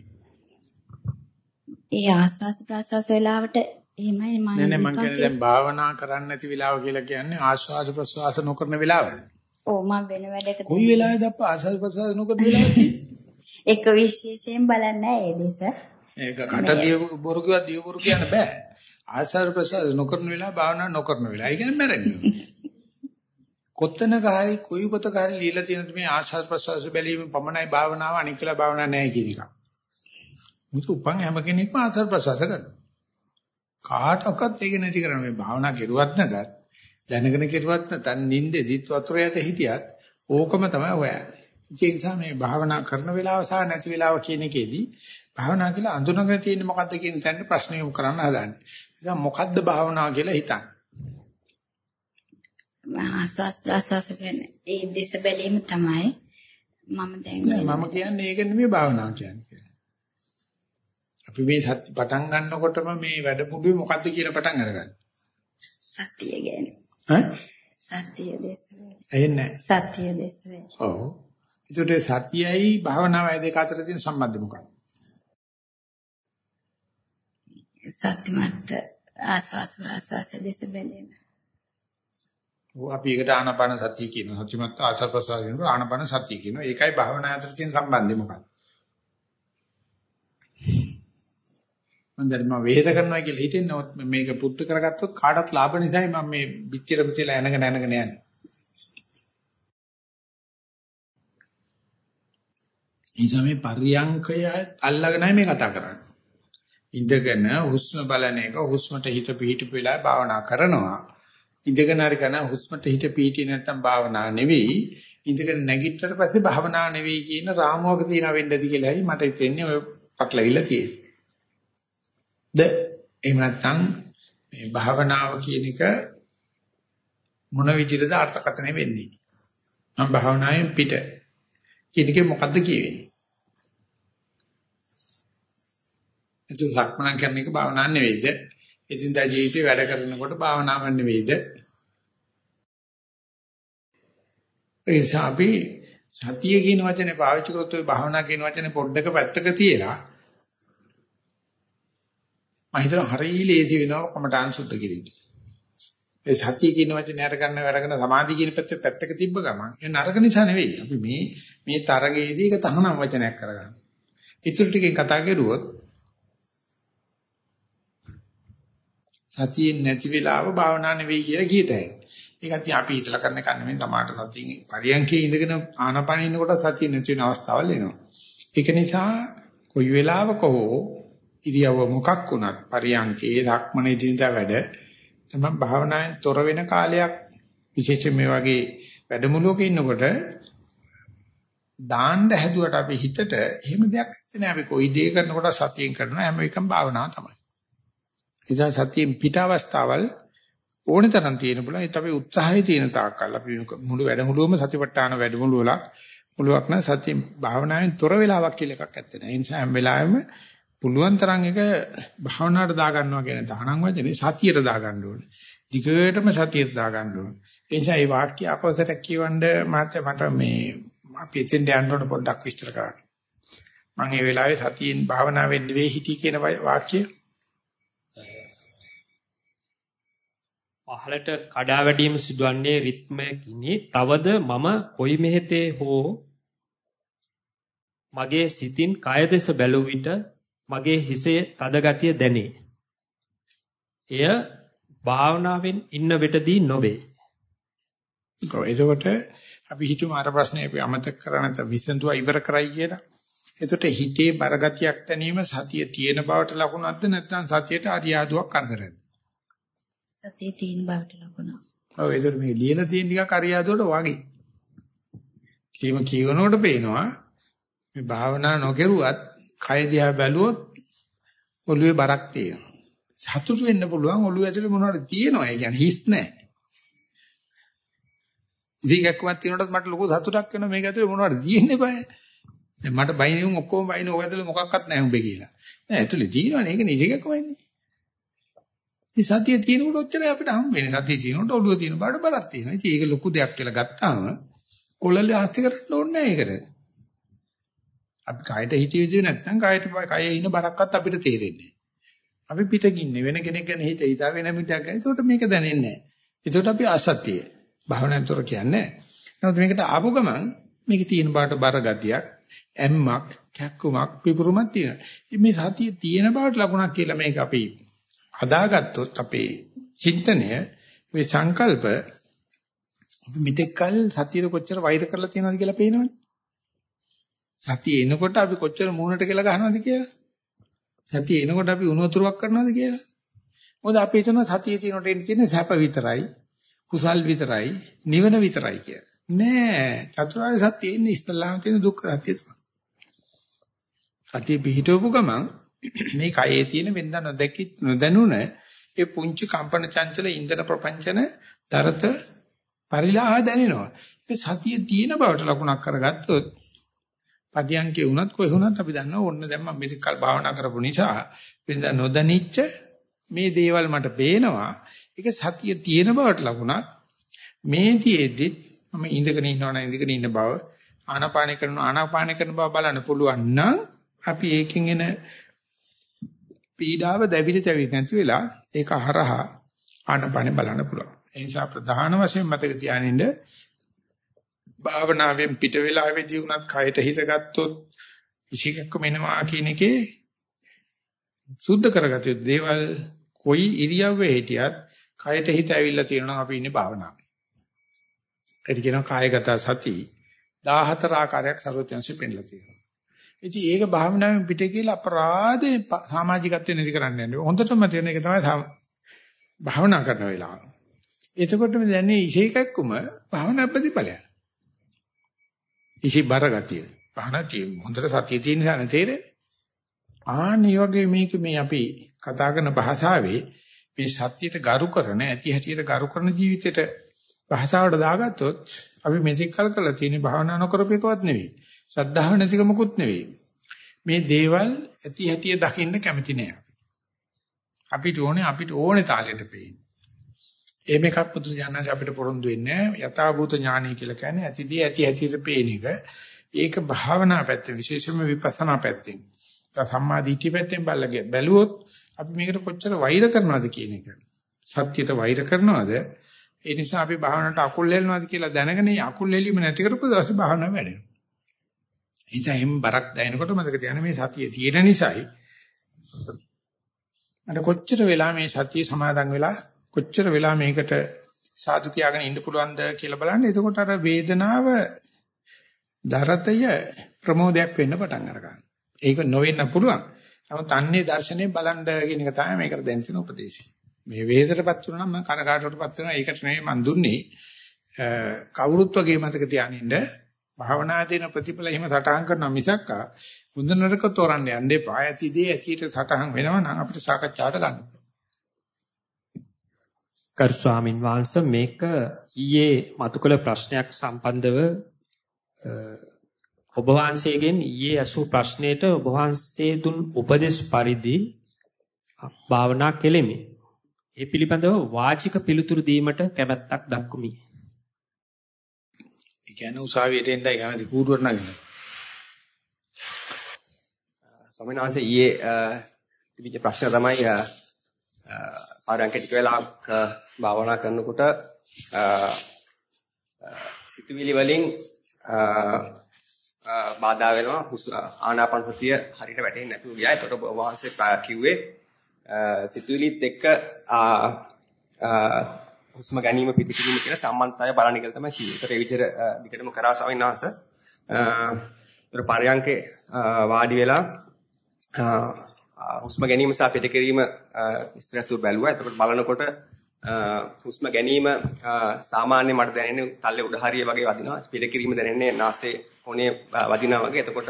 ඒ ආස්වාස් ප්‍රසස් වෙලාවට එහෙමයි මම නෑ නෑ මං කියන්නේ දැන් භාවනා කරන්න නැති වෙලාව කියලා කියන්නේ ආස්වාස් ප්‍රසආස නොකරන වෙලාවද? ඔව් මම වෙන වැඩක කොයි වෙලාවෙද අප්පා ආස්වාස් ප්‍රසආස නොකරන වෙලාවද? එක විශේෂයෙන් බලන්නේ ඒ දෙස. ඒක කට දිය බොරු කිව්වා දිය බොරු කියන්න බෑ. ආස්වාස් ප්‍රසආස නොකරන වෙලාව භාවනා නොකරන වෙලාව. ඒ කියන්නේ මැරෙන්නේ. කොත්තනක හරි කොයි පොතක හරි লীලා තියෙනද මේ ආස්වාස් ප්‍රසආස බැලීම පමණයි භාවනාව අනිකලා භාවනා නැහැ කියන එක. මුතු උපන් හැම කෙනෙක්ම ආස්වාස් ප්‍රසආස කරනවා. කාටවත් ඒක නැති කරන්න මේ භාවනා කෙරුවත් නැතත් දැනගෙන කෙරුවත් නැතත් නිින්දෙදිත් වතුරයට හිටියත් ඕකම තමයි හොයන්නේ. ඒ නිසා මේ භාවනා කරන වෙලාව සහ නැති වෙලාව කියන එකේදී භාවනා කියලා අඳුනගෙන තියෙන්නේ මොකද්ද කියන තැනට ප්‍රශ්න යොමු කරන්න හදාන්නේ. ඉතින් මොකද්ද භාවනාව කියලා හිතන්න. ආස්වාස් ප්‍රසස් ගැන ඒ දෙස බැලීම තමයි මම දැන් මම කියන්නේ ඒක නෙමෙයි භාවනාව කියන්නේ. අපි මේ සත්‍ය පටන් ගන්නකොටම මේ වැඩමුළුවේ මොකද්ද කියලා පටන් අරගන්න. සතිය ගැන. ඈ? සතිය දෙස. ඇහෙන්නේ සතිය දෙස. ඔව්. ඒකට සතියයි භාවනාවයි දෙක අතර තියෙන සම්බන්ධය මොකක්ද? සත්‍යමත් ආස්වාස් ප්‍රසස් දෙස බැලීම. අපි ඒකට ආනාපාන සතිය කියනවා. සත්‍යමත් ආසර් ප්‍රසාර කියනවා ආනාපාන සතිය කියනවා. ඒකයි භාවනාව අතර තියෙන සම්බන්ධය මොකක්ද? මම දැන් මම වේද කරනවා කියලා හිතෙන්නේ මේක පුත්තු කරගත්තොත් කාටත් ලාභ නිසායි මම මේ පිටිරම තියලා එනගෙන එනගෙන යන්නේ. එනිසා මේ පරියංකය අල්ලගෙනයි මේ කතා කරන්නේ. ඉඳගෙන හුස්ම බලන එක හුස්මට හිත පිහිටපු වෙලාවේ භාවනා කරනවා. ඉඳගෙන හරි කරන හුස්මට හිත පිහිටි නැත්නම් භාවනා නෙවෙයි. ඉඳගෙන නැගිට්ටට පස්සේ භාවනා නෙවෙයි කියන රාමුවක තියෙන වෙන්නද කියලායි මට හිතෙන්නේ ඔය පටලවිල්ල තියෙන්නේ. ද එහෙම නැත්නම් මේ භාවනාව කියන එක මොන විදිහටද අර්ථකථනය වෙන්නේ? මම භාවනාවෙන් පිට කියන එකේ මොකද්ද කියවෙන්නේ? එතකොට සක්මන් කරන එක භාවනාවක් නෙවෙයිද? එදින්දා ජීවිතේ වැඩ කරනකොට භාවනාවක් නෙවෙයිද? ඒ අපි සතිය කියන වචනේ පාවිච්චි කරොත් ඔය භාවනා කියන වචනේ පොඩ්ඩක පැත්තක තියලා මම හිතනවා හරිය ලේසි වෙනවා කමඨාන් සුද්ධ කිරීම. ඒ සතිය කියන වචනේ අරගෙන වැඩගෙන සමාධිය කියන පැත්ත පැත්තක තිබ්බ ගමන් ඒ නරක නිසා නෙවෙයි. අපි මේ මේ තරගයේදී ඒක තහනම් වචනයක් කරගන්න. ඊටු ටිකෙන් කතා කරුවොත් සතියෙන් නැති වෙලාව භාවනා නෙවෙයි කියලා කියතයි. ඒකත් අපි හිතලා කරන එක නෙමෙයි තමාට සතියෙන් පරියන්කේ ඉඳගෙන ආනපන ඉන්නකොට සතිය නැති වෙන අවස්ථාවල් එනවා. ඒක නිසා කොයි වෙලාවක හෝ ඉරියව්ව මොකක් වුණත් පරියන්කේ ධක්මනේ දිනදා වැඩ තමයි භාවනාවෙන් තොර වෙන කාලයක් විශේෂයෙන් මේ වගේ වැඩමුළුවක ඉන්නකොට දාන්න හැදුවට අපි හිතට එහෙම දෙයක් නැත්නම් අපි කොයි දේ කරනකොට සතියෙන් කරනවා හැම එකම භාවනාව තමයි. නිසා සතියෙන් පිට අවස්ථාවල් ඕනේ තරම් තියෙන පුළුවන් ඒත් අපි උත්සාහයේ තියෙන තාක්කල් අපි මුළු වැඩමුළුවම සතිපට්ඨාන වැඩමුළුවලක් මුළුවක් නම් සතියෙන් භාවනාවෙන් තොර වෙලාවක් කියලා එකක් ඇත්තේ නැහැ. ඒ නිසා හැම වෙලාවෙම පුළුවන් තරම් එක භාවනාවට දා ගන්නවා කියන තහනම් වචනේ සතියට දා ගන්න ඕනේ. දිගටම සතියට දා ගන්න ඕනේ. ඒ නිසා මේ වාක්‍ය අපසට කියවන්න මට මට මේ අපි එතෙන් යන්න ඕන පොඩ්ඩක් විස්තර කරන්න. මම මේ වෙලාවේ සතියෙන් භාවනාවෙන් නෙවෙයි හිටි කියන වාක්‍යය පහලට කඩා වැටීම සිදුවන්නේ රිද්මයකිනි. තවද මම කොයි මෙහෙතේ හෝ මගේ සිතින් කය දෙස බැලුව විට මගේ හිසේ තද ගතිය දැනේ. එය භාවනාවෙන් ඉන්න විටදී නොවේ. ඔව් එතකොට අපි හිතමු අර ප්‍රශ්නේ අපි අමතක කරා නැත්නම් විසඳුවා ඉවර කරයි කියලා. එතකොට හිතේ බරගතියක් දැනීම සතිය තියෙන බවට ලකුණක්ද නැත්නම් සතියට අරියාදුවක් කරදරද? සතිය තියෙන බවට ලකුණ. ඔව් ඒතර මේ ලියලා තියෙන ටිකක් අරියාදුවට වගේ. කීම කියනකොට පේනවා මේ භාවනා නොකරුවත් කය දිහා බැලුවොත් ඔළුවේ බරක් තියෙනවා. සතුටු වෙන්න පුළුවන් ඔළුව ඇතුලේ මොනවද තියෙනවා. ඒ කියන්නේ හිස් නැහැ. ඉතින් එක්කමත් තියෙනකොටත් මට ලොකු සතුටක් වෙනවා මේක ඇතුලේ මොනවද තියෙන්නේ බය. දැන් මට බයිනුම් ඔක්කොම බයින ඔය ඇතුලේ මොකක්වත් නැහැ උඹේ කියලා. නෑ ඇතුලේ තියෙනවනේ ඒක නිදි එක්කමන්නේ. ඉතින් සතිය තියෙනකොට ඔච්චරයි අපිට හම් වෙන්නේ. සතිය තියෙනකොට ඔළුව තියෙන බඩ බඩක් තියෙනවා. ඉතින් ඒක ලොකු දෙයක් කියලා ගත්තාම කොල්ලලේ ආස්ති කරන්න ඕනේ නැහැ ඒකට. අපි කයට හිතේ විදිහ නැත්නම් කයට කයේ ඉන්න බරක්වත් අපිට තේරෙන්නේ අපි පිටකින්නේ වෙන කෙනෙක් ගැන හිත හිතා වෙන මිටක් ගැන. ඒකට මේක දැනෙන්නේ නැහැ. ඒකට අපි අසත්‍යය. භවනාන්තර කියන්නේ. නමුත් මේකට ආපු ගමන් මේකේ තියෙන බාට බර ගතියක්, ඇම්මක්, කැක්කුමක්, පිපුරුමක් තියෙනවා. මේ සතිය තියෙන බවට ලකුණක් කියලා මේක අපි හදාගත්තොත් අපේ චින්තනය මේ සංකල්ප අපි මෙතෙක්කල් සතියේ කොච්චර වෛර කරලා තියෙනවද කියලා පේනවනේ. සතිය එනකොට අපි කොච්චර මූණට කියලා ගහනවද කියලා. සතිය එනකොට අපි උණු වතුරක් කරනවද කියලා. මොකද අපි හිතන සතියේ තියෙනට එන්නේ තියෙන සැප විතරයි, කුසල් විතරයි, නිවන විතරයි කියලා. නෑ චතුරාර්ය සත්‍ය ඉන්නේ ඉස්ලාම තියෙන දුක්ඛ සත්‍ය තමයි. සතිය පිහිටවපු ගමන් මේ කයේ තියෙන වෙනද නොදැකි නොදැනුණ ඒ පුංචි කම්පන චංචල ඉන්ධන ප්‍රපංචන දරත පරිලාහ දැනෙනවා. ඒ සතිය තියෙන බවට ලකුණක් කරගත්තොත් පදියන්කේ වුණත් කොයි වුණත් අපි දන්නවා ඕන්න දැන් මම මෙතෙක් කල් භාවනා කරපු නිසා වෙනද නොදැනිච්ච මේ දේවල් මට පේනවා. ඒක සතිය තියෙන බවට ලකුණක්. මේ තියේදි මම ඉඳගෙන ඉන්නවනම් ඉඳගෙන ඉන්න බව ආනාපාන කරන ආනාපාන කරන බව බලන්න පුළුවන් නම් අපි ඒකෙන් එන පීඩාව දැවිලි තැවිලි නැති වෙලා ඒක හරහා ආනපනේ බලන්න පුළුවන්. ඒ නිසා ප්‍රධාන වශයෙන් මතක තියානින්න භාවනාවෙන් පිට වෙලාවේදී උනත් කයට හිත ගත්තොත් විශේෂක මෙනවා කියන එකේ සුද්ධ කරගatiya දේවල් කොයි ඉරියව්වේ හිටියත් කයට හිත ඇවිල්ලා තියෙනවා අපි ඉන්නේ භාවනාවේ. ඒකට කියනවා කායගත සති 14 ආකාරයක් ਸਰවඥංශෙ පෙන්නලා තියෙනවා. ඉතින් ඒක භාවනාවෙන් පිට කියලා අපරාධේ සමාජිකත්වෙ නැති කරන්න යන්නේ. හොඳටම තියෙන එක තමයි භාවනා කරන වෙලාව. එතකොට මේ දැන්නේ ඉෂේකක්කම භාවනා ප්‍රතිඵලයක්. ඉෂි බර ගතිය. භාවනා තියෙන හොඳට සතිය තියෙන නිසා නේද? ආනි වගේ මේක මේ අපි කතා කරන භාෂාවේ මේ සත්‍යයට ගරු කරන ඇති හැටියට ගරු කරන ජීවිතයට භාෂාවට දාගත්තොත් අපි මෙතෙක් කල් කරලා තියෙන භාවනා නොකරපේකවත් නෙවෙයි. ශ්‍රද්ධාව නැතිකමකුත් නෙවෙයි. මේ දේවල් ඇති හැටිය දකින්න කැමති නෑ. අපිට ඕනේ අපිට ඕනේ තාලෙට පේන්න. එහෙම එකක් පුදු ඥානස අපිට පොරොන්දු වෙන්නේ යථාභූත ඥානයි කියලා කියන්නේ ඇතිදී ඇති හැටියට පේන එක. ඒක භාවනා පැත්තෙන් විශේෂයෙන්ම විපස්සනා පැත්තෙන්. සම්මා දිට්ඨි පැත්තෙන් බලලා බැලුවොත් අපි මේකට කොච්චර වෛර කරනවද කියන එක. සත්‍යයට වෛර කරනවද? ඒ නිසා අපි භාවනාවට අකුල් හෙලනවද කියලා දැනගෙන අකුල් හෙලීම නැති කරපු දවසේ භාවනාව වැඩෙනවා. නිසා එම් බරක් දැනෙනකොට මතක තියාගන්න මේ සතිය තියෙන නිසායි මට කොච්චර වෙලා මේ සතිය සමාදන් වෙලා කොච්චර වෙලා මේකට සාදු කියාගෙන ඉන්න පුළුවන්ද කියලා බලන්න. එතකොට අර වේදනාව දරතය ප්‍රමෝදයක් වෙන්න පටන් අරගන්නවා. ඒක නොවෙන්න පුළුවන්. නමුත් අන්නේ දර්ශනේ බලන්න කියන එක තමයි මේකට දැන් තියෙන උපදේශය. මේ වේදතරපත් වුණා නම් මම කනකාටටපත් වෙනවා. ඒකට නෙවෙයි මන් දුන්නේ. කවුරුත් වගේ මතක තියානින්න භාවනා දෙන ප්‍රතිඵල එහෙම සටහන් කරනවා මිසක් හොඳ නරක තෝරන්න යන්න එපා. ඇති දේ ඇතියට සටහන් වෙනවා නම් අපිට සාකච්ඡාවට ගන්න. කරු ස්වාමින් වහන්සේ මේක ඊයේ මතුකල ප්‍රශ්නයක් සම්බන්ධව ඔබ වහන්සේගෙන් ඊයේ අසු ප්‍රශ්නයට ඔබ වහන්සේ දුන් උපදේශ පරිදි භාවනා කෙලෙමි. ඒ පිළිබඳව වාචික පිළිතුරු දීමට කැමැත්තක් දක්වමි. කියන්නේ උසාවියට එන්නයි කැමති කූඩුවට නගින්න. ස්වාමීන් වහන්සේ ඊයේ තිබිච්ච ප්‍රශ්න තමයි ආරංක ටික වෙලාවක් භාවනා කරනකොට සිතුවිලි වලින් බාධා වෙනවා ආනාපාන සතිය හරියට වැටෙන්නේ නැතුව ගියා. ඒකට ඔබ වහන්සේ කිව්වේ සිතුවිලිත් එක්ක හුස්ම ගැනීම පිටිකිරීම කියන සම්බන්ධතාවය බලන එක තමයි කියන්නේ. ඒතර ඒ විදිහට දිගටම කරා ස්වාමීන් වහන්සේ. ඒතර පරයන්කේ වාඩි වෙලා හුස්ම ගැනීම සහ පිටිකිරීම විස්තරතු බැලුවා. එතකොට බලනකොට හුස්ම ගැනීම සාමාන්‍ය මට දැනෙන්නේ තල්ලේ උඩ හරිය වගේ වදිනවා. පිටිකිරීම දැනෙන්නේ නාසයේ කොනේ වදිනවා වගේ. එතකොට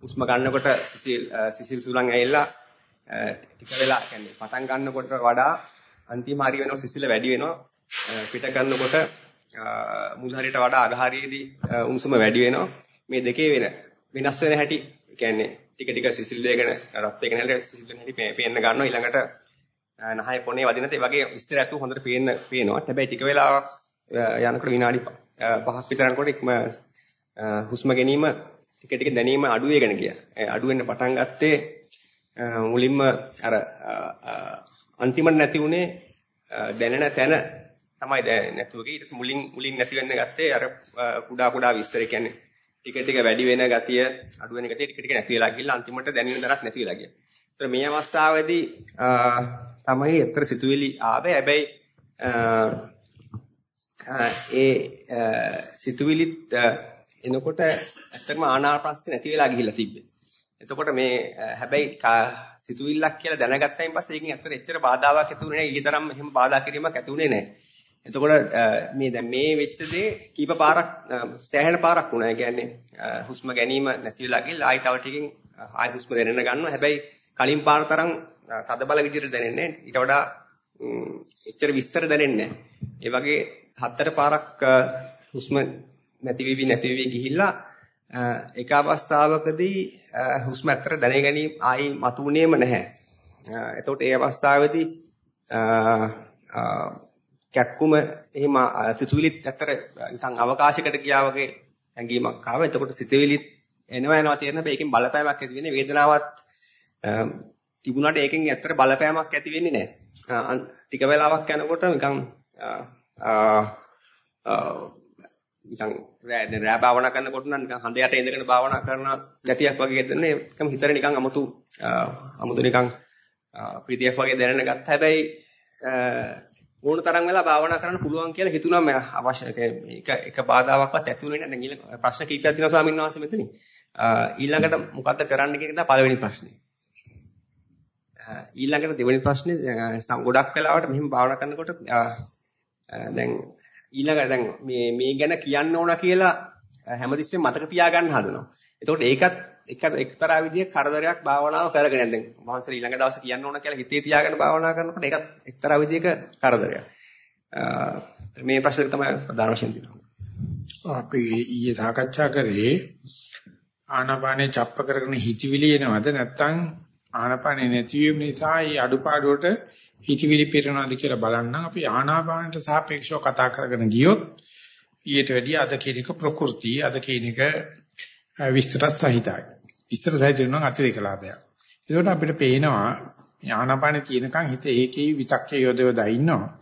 හුස්ම ගන්නකොට සිසිල් සිසිල් සුලං ඇවිල්ලා ටික වෙලා කියන්නේ පටන් ගන්නකොට වඩා අන්තිම හරිය වෙනවා සිසිල වැඩි වෙනවා පිට කරනකොට මුල් හරියට වඩා අග හරියේදී උණුසුම වැඩි වෙනවා. මේ දෙකේ වෙන වෙනස් වෙන හැටි කියන්නේ ටික ටික සිසිල් දෙයකන රත් වෙගෙන හැටි සිසිල් වෙන හැටි පේන්න ගන්නවා ඊළඟට නහය කොනේ වදින තේ වගේ විස්තර ඇතුව හොඳට පේන්න පේනවා. හැබැයි ටික වෙලාවක් යනකොට විනාඩි 5ක් විතර යනකොට ඉක්ම හුස්ම ගැනීම ටික ටික දැනීම අඩු වෙගෙන ගියා. අඩු වෙන්න පටන් ගත්තේ මුලින්ම අර අන්තිමට නැති උනේ දැනෙන තැන තමයි දැනෙන්නේ නැතුව ගියේ. ඊට මුලින් මුලින් නැති වෙන්න ගත්තේ අර කුඩා කුඩා විස්තර කියන්නේ ටික ටික වැඩි වෙන ගතිය අඩු වෙන ගතිය ටික ටික නැති වෙලා ගිහලා අන්තිමට දැනෙන දරක් නැති වෙලා ගියා. ඒතර මේ අවස්ථාවේදී තමයි අතර සිතුවිලි ආවේ. හැබැයි ඒ සිතුවිලිත් එනකොට ඇත්තටම ආනාපානසති නැති වෙලා ගිහිල්ලා තිබ්බේ. එතකොට මේ හැබැයි සිතුවිල්ලක් කියලා දැනගත්තයින් පස්සේ ඒකෙන් ඇත්තට එච්චර බාධාවක් ඇති වුණේ නැහැ. ඊතරම් එහෙම බාධා කිරීමක් ඇති වුණේ නැහැ. එතකොට මේ දැන් මේ වෙච්ච දේ කීප පාරක් සෑහෙන පාරක් වුණා. ඒ කියන්නේ හුස්ම ගැනීම නැති වෙලා ගිහලා ආයි තව ටිකකින් ආයි හුස්ම දැනෙන්න ගන්නවා. හැබැයි කලින් පාර තරම් තද බල විදිහට දැනෙන්නේ ඊට වඩා එච්චර විස්තර දැනෙන්නේ ඒ වගේ හතර පාරක් හුස්ම නැති වෙවි නැති වෙවි ගිහිල්ලා එක අවස්ථාවකදී හුස්ම ඇත්තට දැන ගැනීම ආයි මතුනේම නැහැ. එතකොට ඒ අවස්ථාවේදී කැක්කුම එහෙම සිතුවිලිත් ඇත්තට නිකන් අවකාශයකට ගියා වගේ හැඟීමක් ආවා. එතකොට සිතුවිලිත් එනවා එනවා තේරෙන හැබැයි ඒකෙන් බලපෑමක් ඇති වෙන්නේ වේදනාවක් තිබුණාට ඒකෙන් ඇත්තට බලපෑමක් ඇති වෙන්නේ නැහැ. ටික වෙලාවක් යනකොට නිකන් නිකන් රෑ රෑ භාවනා කරනකොට නම් නිකන් හඳ යට ඉඳගෙන භාවනා කරන ගතියක් වගේ දැනෙන්නේ ඒකම හිතට නිකන් අමුතු අමුතු නිකන් ප්‍රීතියක් වගේ දැනෙන්න ගත්තා. හැබැයි ඕන තරම් වෙලා භාවනා කරන්න පුළුවන් කියලා හිතුණා මම අවශ්‍ය ඒක එක බාධාවක්වත් ඇති වුණේ නැහැ. දැන් ඊළඟ ප්‍රශ්න කීපයක් තියෙනවා ස්වාමීන් වහන්සේ මෙතන. ඊළඟට මොකද්ද කරන්න කියන එක පළවෙනි ප්‍රශ්නේ. ඊළඟට දෙවෙනි ප්‍රශ්නේ ගොඩක් වෙලාවට මෙහෙම භාවනා කරනකොට දැන් ඊළඟ දැන් මේ මේ ගැන කියන්න ඕන කියලා හැමතිස්සෙම මතක තියාගන්න හදනවා. එතකොට ඒකත් එක එක්තරා විදිහේ කරදරයක් භාවනාව කරගෙන දැන් මහන්සල ඊළඟ දවසේ කියන්න ඕන කියලා හිතේ තියාගෙන භාවනා කරනකොට ඒකත් එක්තරා විදිහක කරදරයක්. මේ ප්‍රශ්නේ තමයි ප්‍රධාන වශයෙන් තියෙනවා. අපි ඊයේ සාකච්ඡා කරේ ආනාපානේ චප්ප කරගෙන හිතවිලි එනවද නැත්නම් ආනාපානේ නැතිවීම නිසා ඊ අඩුපාඩුවට හිතවිලි පිරෙනවද කියලා බලන්න අපි ආනාපානට සාපේක්ෂව කතා කරගෙන ගියොත් ඊට වැඩිය අද කියන එක ප්‍රകൃති අද කියන එක විස්තර සහිතයි. විස්තර සහිත වෙනවා අතිරේක ලාභයක්. ඒකට අපිට පේනවා ආනාපානේ තියෙනකන් හිත ඒකේ විතක්කේ යොදවලා ඉන්නවා.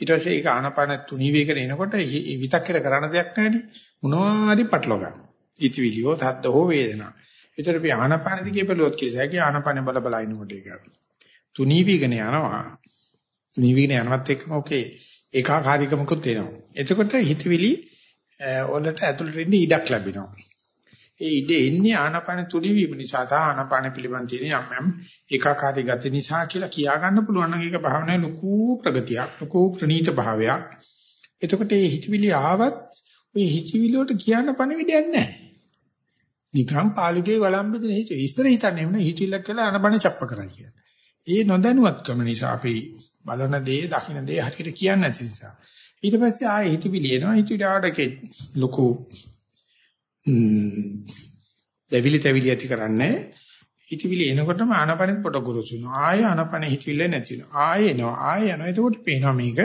ඊට පස්සේ ඒක ආනාපාන තුනී වේගන එනකොට විතක්කේට කරන්න දෙයක් නැහැනේ. මොනවා හරි පටලවා ගන්න. ඉතිවිලියෝ තද්ද හෝ වේදනා. ඒතර අපි ආනාපාන දිගේ බලුවොත් කියසයි ආනාපාන බල බල ඉන්නකොට ඒක. තුනී වේගන යනවා. තුනී වේගන යනවත් එක්කම ඔකේ ඒකාකාරීකමකුත් එනවා. එතකොට හිතවිලි වලට ඇතුළට ඉන්න ඉඩක් ලැබෙනවා. ඒ ඉඩ එන්නේ ආනාපාන තුනී වීම නිසා තා ආනාපාන පිළිබඳ තියෙන යම් යම් ඒකාකාරී ගති නිසා කියලා කියා ගන්න පුළුවන් නම් ඒක භාවනාවේ ලොකු ප්‍රගතියක් ලොකු ප්‍රණීත භාවයක්. එතකොට මේ හිතවිලි ආවත් ওই හිතවිලි වලට කියන්න පණිවිඩයක් නැහැ. නිකම් පාළුගේ වළම්බෙදින හිත විස්තර හිතන්නේ නෙමෙයි හිතවිල්ලක් කියලා ආනාපාන චප්ප කරයි කියලා. ඒ නොදැනුවත්කම නිසා අපි බලන දේ දකින්න දේ හරියට කියන්නේ නැති නිසා. ඊට පස්සේ ආයෙ හිතවිලි එනවා. හිතවිලි ආඩකේ ලොකු දෙවිලි තෙවිලි ඇති කරන්නේ. හිතවිලි එනකොටම ආනපනෙත් පොඩ ගුරුසුනවා ආය ආනපන හිතවිල්ල නැති වෙනවා. ආය එනවා. ආය යනවා. එතකොට පේනවා මේක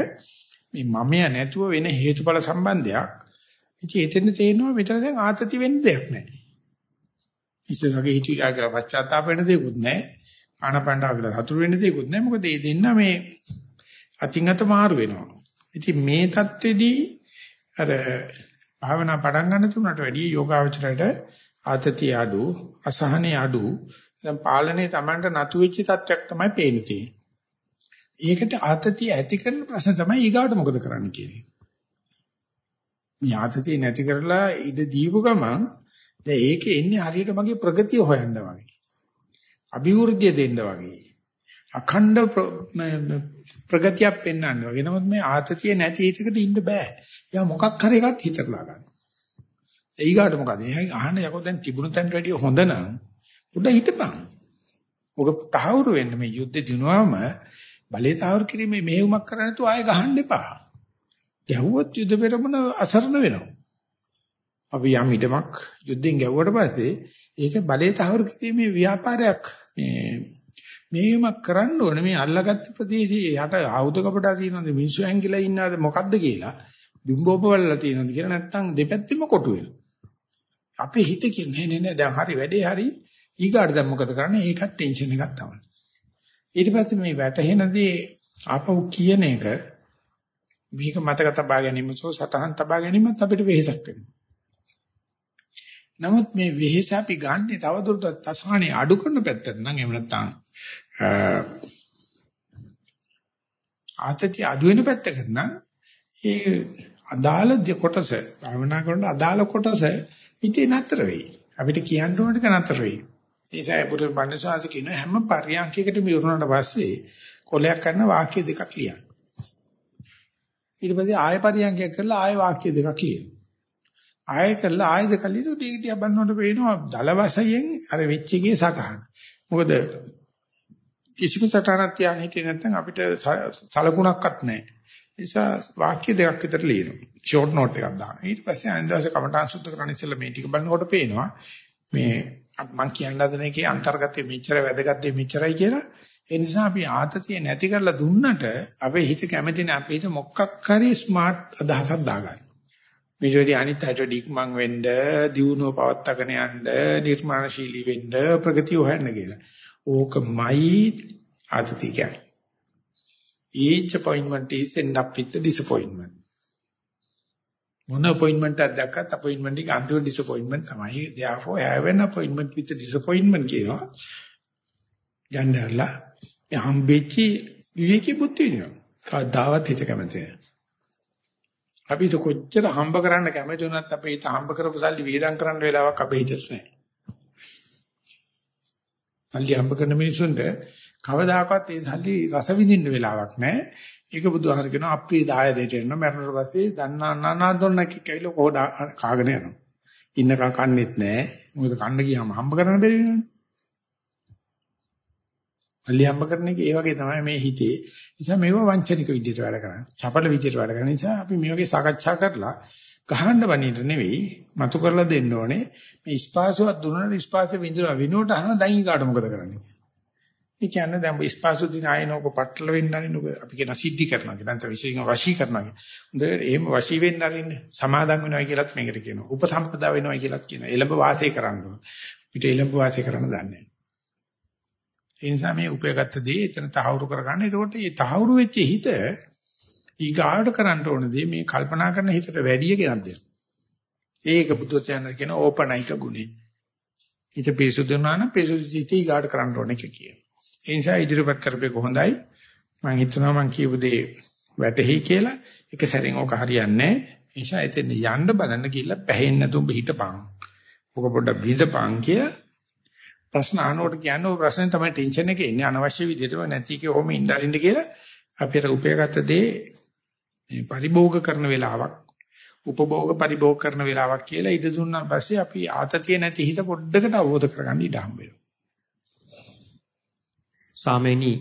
මේ මමය නැතුව වෙන හේතුඵල සම්බන්ධයක්. ඉතින් එතන තේරෙනවා මෙතන දැන් ආතති වෙන්න දෙයක් නැහැ. ඉස්සරහගේ හිතුවා කියලා පශ්චාත්තාප වෙන දෙයක්වත් නැහැ. ආනපණ්ඩා කියලා සතුරු වෙන දෙයක්වත් නැහැ. මොකද මේ දෙන්න මේ අතින් අත මාරු වෙනවා. ඉතින් මේ தත්ත්වෙදී අර භාවනා පටන් ගන්න තුනට වැඩිය යෝගාවචරයට ආතතිය අඩු, අසහනෙ අඩු, දැන් පාලනේ Tamanට නතු වෙච්ච තත්වයක් තමයි පේන්නේ තියෙන්නේ. ඒකට ආතතිය ඇති කරන ප්‍රශ්න තමයි ඊගාට මොකද කරන්න කියන්නේ. මේ ආතතිය නැති කරලා ඉඳ දීපු ගමන් දැන් ඒකේ එන්නේ හරියට මගේ ප්‍රගතිය හොයන්න වගේ. අභිවෘද්ධිය දෙන්න වගේ. අඛණ්ඩ ප්‍රගතියක් පෙන්වන්න වගේ. නමුත් මේ ආතතිය නැති හිතකට ඉන්න බෑ. යා මොකක් හරි එකක් හිතලා ගන්න. ඊගාට මොකද? එහෙන් අහන්න යකෝ දැන් තිබුණු තැනට වැඩිය හොඳ නම් උඩ හිටපන්. ඔක තහවුරු වෙන්න මේ යුද්ධ දිනුවම බලේ තහවුරු කිරීමේ මෙහෙයුමක් කරන්න තු ආයෙ ගහන්න එපා. ගැහුවොත් යුද පෙරමුණ අසරණ වෙනවා. අපි යම් ඉදමක් යුද්ධෙන් ගැව්වට පස්සේ ඒක බලයේ තහවුරු කිරීමේ ව්‍යාපාරයක් මේ මේකම කරන්න ඕනේ මේ අල්ලගත්ත ප්‍රදේශයේ යට ආයුධ කපටා තියෙනවද මිනිස්සු ඇංගිලා ඉන්නවද මොකද්ද කියලා බිම්බෝපවලලා තියෙනවද කියලා නැත්තම් දෙපැත්තෙම කොටු වෙනවා. අපේ හිත කියන්නේ නෑ නෑ දැන් හරි වැඩේ හරි ඊගාට දැන් මොකද කරන්නේ ඒකත් ටෙන්ෂන් එකක් තමයි. ඊට පස්සේ මේ වැටහෙනදී ආපහු කියන එක මේක මතක තබා ගැනීම සෝ සතහන් තබා ගැනීමත් අපිට වෙහෙසක් වෙනවා. නමුත් මේ වෙහෙස අපි ගන්න තවදුරටත් අසහනේ අඩු කරන පැත්තට නම් එහෙම නැත්නම් ආතති අඩු වෙන පැත්තකට නම් ඒ අදාළ කොටස භාවනා කරන අදාළ කොටස ඉතින් නතර වෙයි. අපිට කියන්න ඕන ටික නතර වෙයි. ඒ නිසා පුරු බණ්ඩසාස කියන හැම පරියන්කයකටම ඉවරුනට පස්සේ කොලයක් කරන වාක්‍ය දෙකක් ලියන්න. ඊට පස්සේ ආය පරියන්කයක් කරලා ආය වාක්‍ය දෙකක් ලියන්න. ආය කරලා ආය දෙක ලියුවොත් ටික ටික බannකොට පේනවා දල වශයෙන් අර වෙච්ච එකේ සටහන. මොකද කිසිම සටහනක් තියන්න හිටියේ නැත්නම් අපිට සලකුණක්වත් නැහැ. ඒ නිසා වාක්‍ය දෙකක් විතර ලියනවා. ෂෝට් නෝට් එකක් දානවා. ඊට පස්සේ අනිදාසේ කමඨාන් සුද්ධ කරන්න ඉස්සෙල්ලා මේ ටික බලනකොට පේනවා මේ මම කියන්න හදන එකේ අන්තර්ගතයේ මෙච්චර වැදගත් දෙයක් මෙච්චරයි කියලා. ඒ නිසා අපි ආතතිය නැති කරලා දුන්නට අපේ හිත කැමති නැහැ. අපේ හිත මොකක් හරි ස්මාර්ට් අදහසක් දාගන්න. මේකදී අනිත් අයට ඩික්මන් වෙන්න, දියුණුව පවත්වාගෙන යන්න, නිර්මාණශීලී වෙන්න, ප්‍රගතිය හොයන්න කියලා. ඕකමයි ආතතිය කියන්නේ. each appointment is end up with a disappointment. මොන අපොයින්ට්මන්ට් එකක් දැක්කත් අපොයින්ට්මන්ට් එක අන්තිම ඩිසපොයින්ට්මන්ට් තමයි. therefore have an appointment with the disappointment කියනවා. යන්නදලා මේ හම්බෙච්චි විවේකී බුද්ධි වෙනවා. කවදාවත් හිත කැමති නැහැ. අපි તો කොච්චර හම්බ කරන්න කැමති වුණත් අපේ හිත හම්බ කරපු සල්ලි විහිදම් කරන්න වෙලාවක් අපේ හිතට නැහැ. සල්ලි හම්බ කරන මිනිසුන්ට කවදාකවත් ඒ සල්ලි රස විඳින්න වෙලාවක් නැහැ. ඒක බුදුහාර කියනවා අප්‍රිය දායදයට එන්න මරණයට පස්සේ දන්නා නානාදොන්නක් කියලා කොහොඩ කාගෙන යනවා. ඉන්නකම් කන්නේත් නැහැ. මොකද කන්න ගියාම හම්බ කරන්න බැරි වෙනවනේ. අල්ලි හම්බ කරන එක ඒ වගේ තමයි මේ හිතේ. නිසා මේව වංචනික විදිහට වැඩ කරන්නේ. චපල විදිහට වැඩ කරන නිසා අපි මේ වගේ සාකච්ඡා කරලා ගහන්න බණින්න නෙවෙයි මතු කරලා දෙන්න ඕනේ. මේ ස්පාසුවක් දුන්නාට ස්පාසෙ විඳිනවා විනෝට අහන දැන් ඊගාට මොකද කරන්නේ? ඒ කියන්නේ දැන් ස්පාසු දින ආයනෝක පටල වෙන්න අරින්නක අපි කියන සිද්ධි කරනවා කියලා නැත්නම් විශේෂයෙන් වශී කරනවා කියලා. හොඳ එහෙම වශී වෙන්න අරින්න සමාදම් වෙනවා කියලාත් මේකට කියනවා. උපසම්පදා වෙනවා කියලාත් කියනවා. එළඹ වාසය කරන්න ඕන. පිට එළඹ වාසය කරන්න දන්නේ ඒ නිසා මේ උපයගත්ත දේ එතන තහවුරු කරගන්න. එතකොට මේ තහවුරු වෙච්ච හිත ඊගාට කරන්න ඕන දේ මේ කල්පනා කරන හිතට වැඩි ගෙනත් දෙන්න. ඒක බුදුචානන් කියන ඕපනයික ගුණය. හිත පිරිසුදු වුණා නම් පිරිසුදු හිත ඊගාට කරන්න ඕන එක කියන. ඒ නිසා ඉදිරිපත් කරපේක හොඳයි. මම හිතනවා මම කියපු දේ වැටහි කියලා. එක සැරෙන් ඕක හරියන්නේ නැහැ. ඒ නිසා එතෙන් යන්න බලන්න ගිහිල්ලා පැහෙන්න නැතුඹ හිටපන්. ඔක පොඩ්ඩක් විඳපන් කියලා ප්‍රශ්න අහනකොට කියන්නේ ඔය ප්‍රශ්නේ තමයි ටෙන්ෂන් එකේ ඉන්නේ අනවශ්‍ය විදිහටම නැති එකේ ඔහොම ඉඳරින්න කියලා අපිට උපයගත දේ මේ පරිභෝග කරන වෙලාවක් උපභෝග පරිභෝග කරන වෙලාවක් කියලා ඉද දුන්නාන් පස්සේ අපි ආතතිය නැති හිත පොඩ්ඩකට අවබෝධ කරගන්න ඉඩ හම්බ වෙනවා. ස්වාමීනි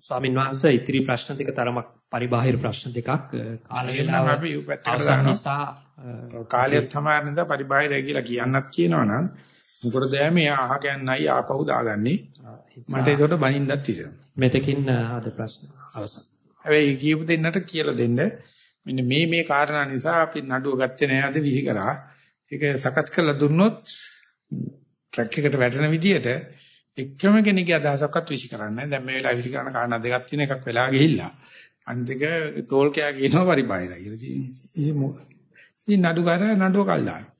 ස්වාමින් වහන්සේ ඉතිරි ප්‍රශ්න දෙක තරමක් පරිබාහිර ප්‍රශ්න දෙකක් කාල වේලාව අපි පැත්තකට දානවා. නිසා කාලයත් තමයි නේද පරිබාහිරය කියලා කියන්නත් කියනවනම් මොකටද මේ අහගන්නයි ආපහු දාගන්නේ මට ඒකට බනින්නත් හිතෙනවා. මෙතකින් අද ප්‍රශ්න අවසන්. හැබැයි කියපු දෙන්නට කියලා දෙන්න මෙන්න මේ මේ කාරණා නිසා අපි නඩුව ගත්තේ නෑ අද විහි කරා. ඒක සකස් කරලා දුන්නොත් ට්‍රැක් එකට වැටෙන විදියට එකම කෙනෙක්ගේ අදහසක්වත් විසි කරන්නේ නැහැ. දැන් මේ වෙලාව විසි කරන කාරණා දෙකක් තියෙන එකක් වෙලා ගිහිල්ලා. අනිත් එක තෝල්කයා කියනවා පරිබාහිරයි කියලා තියෙනවා. ඉතින් නඩුකාර නඩුව කල් දානවා.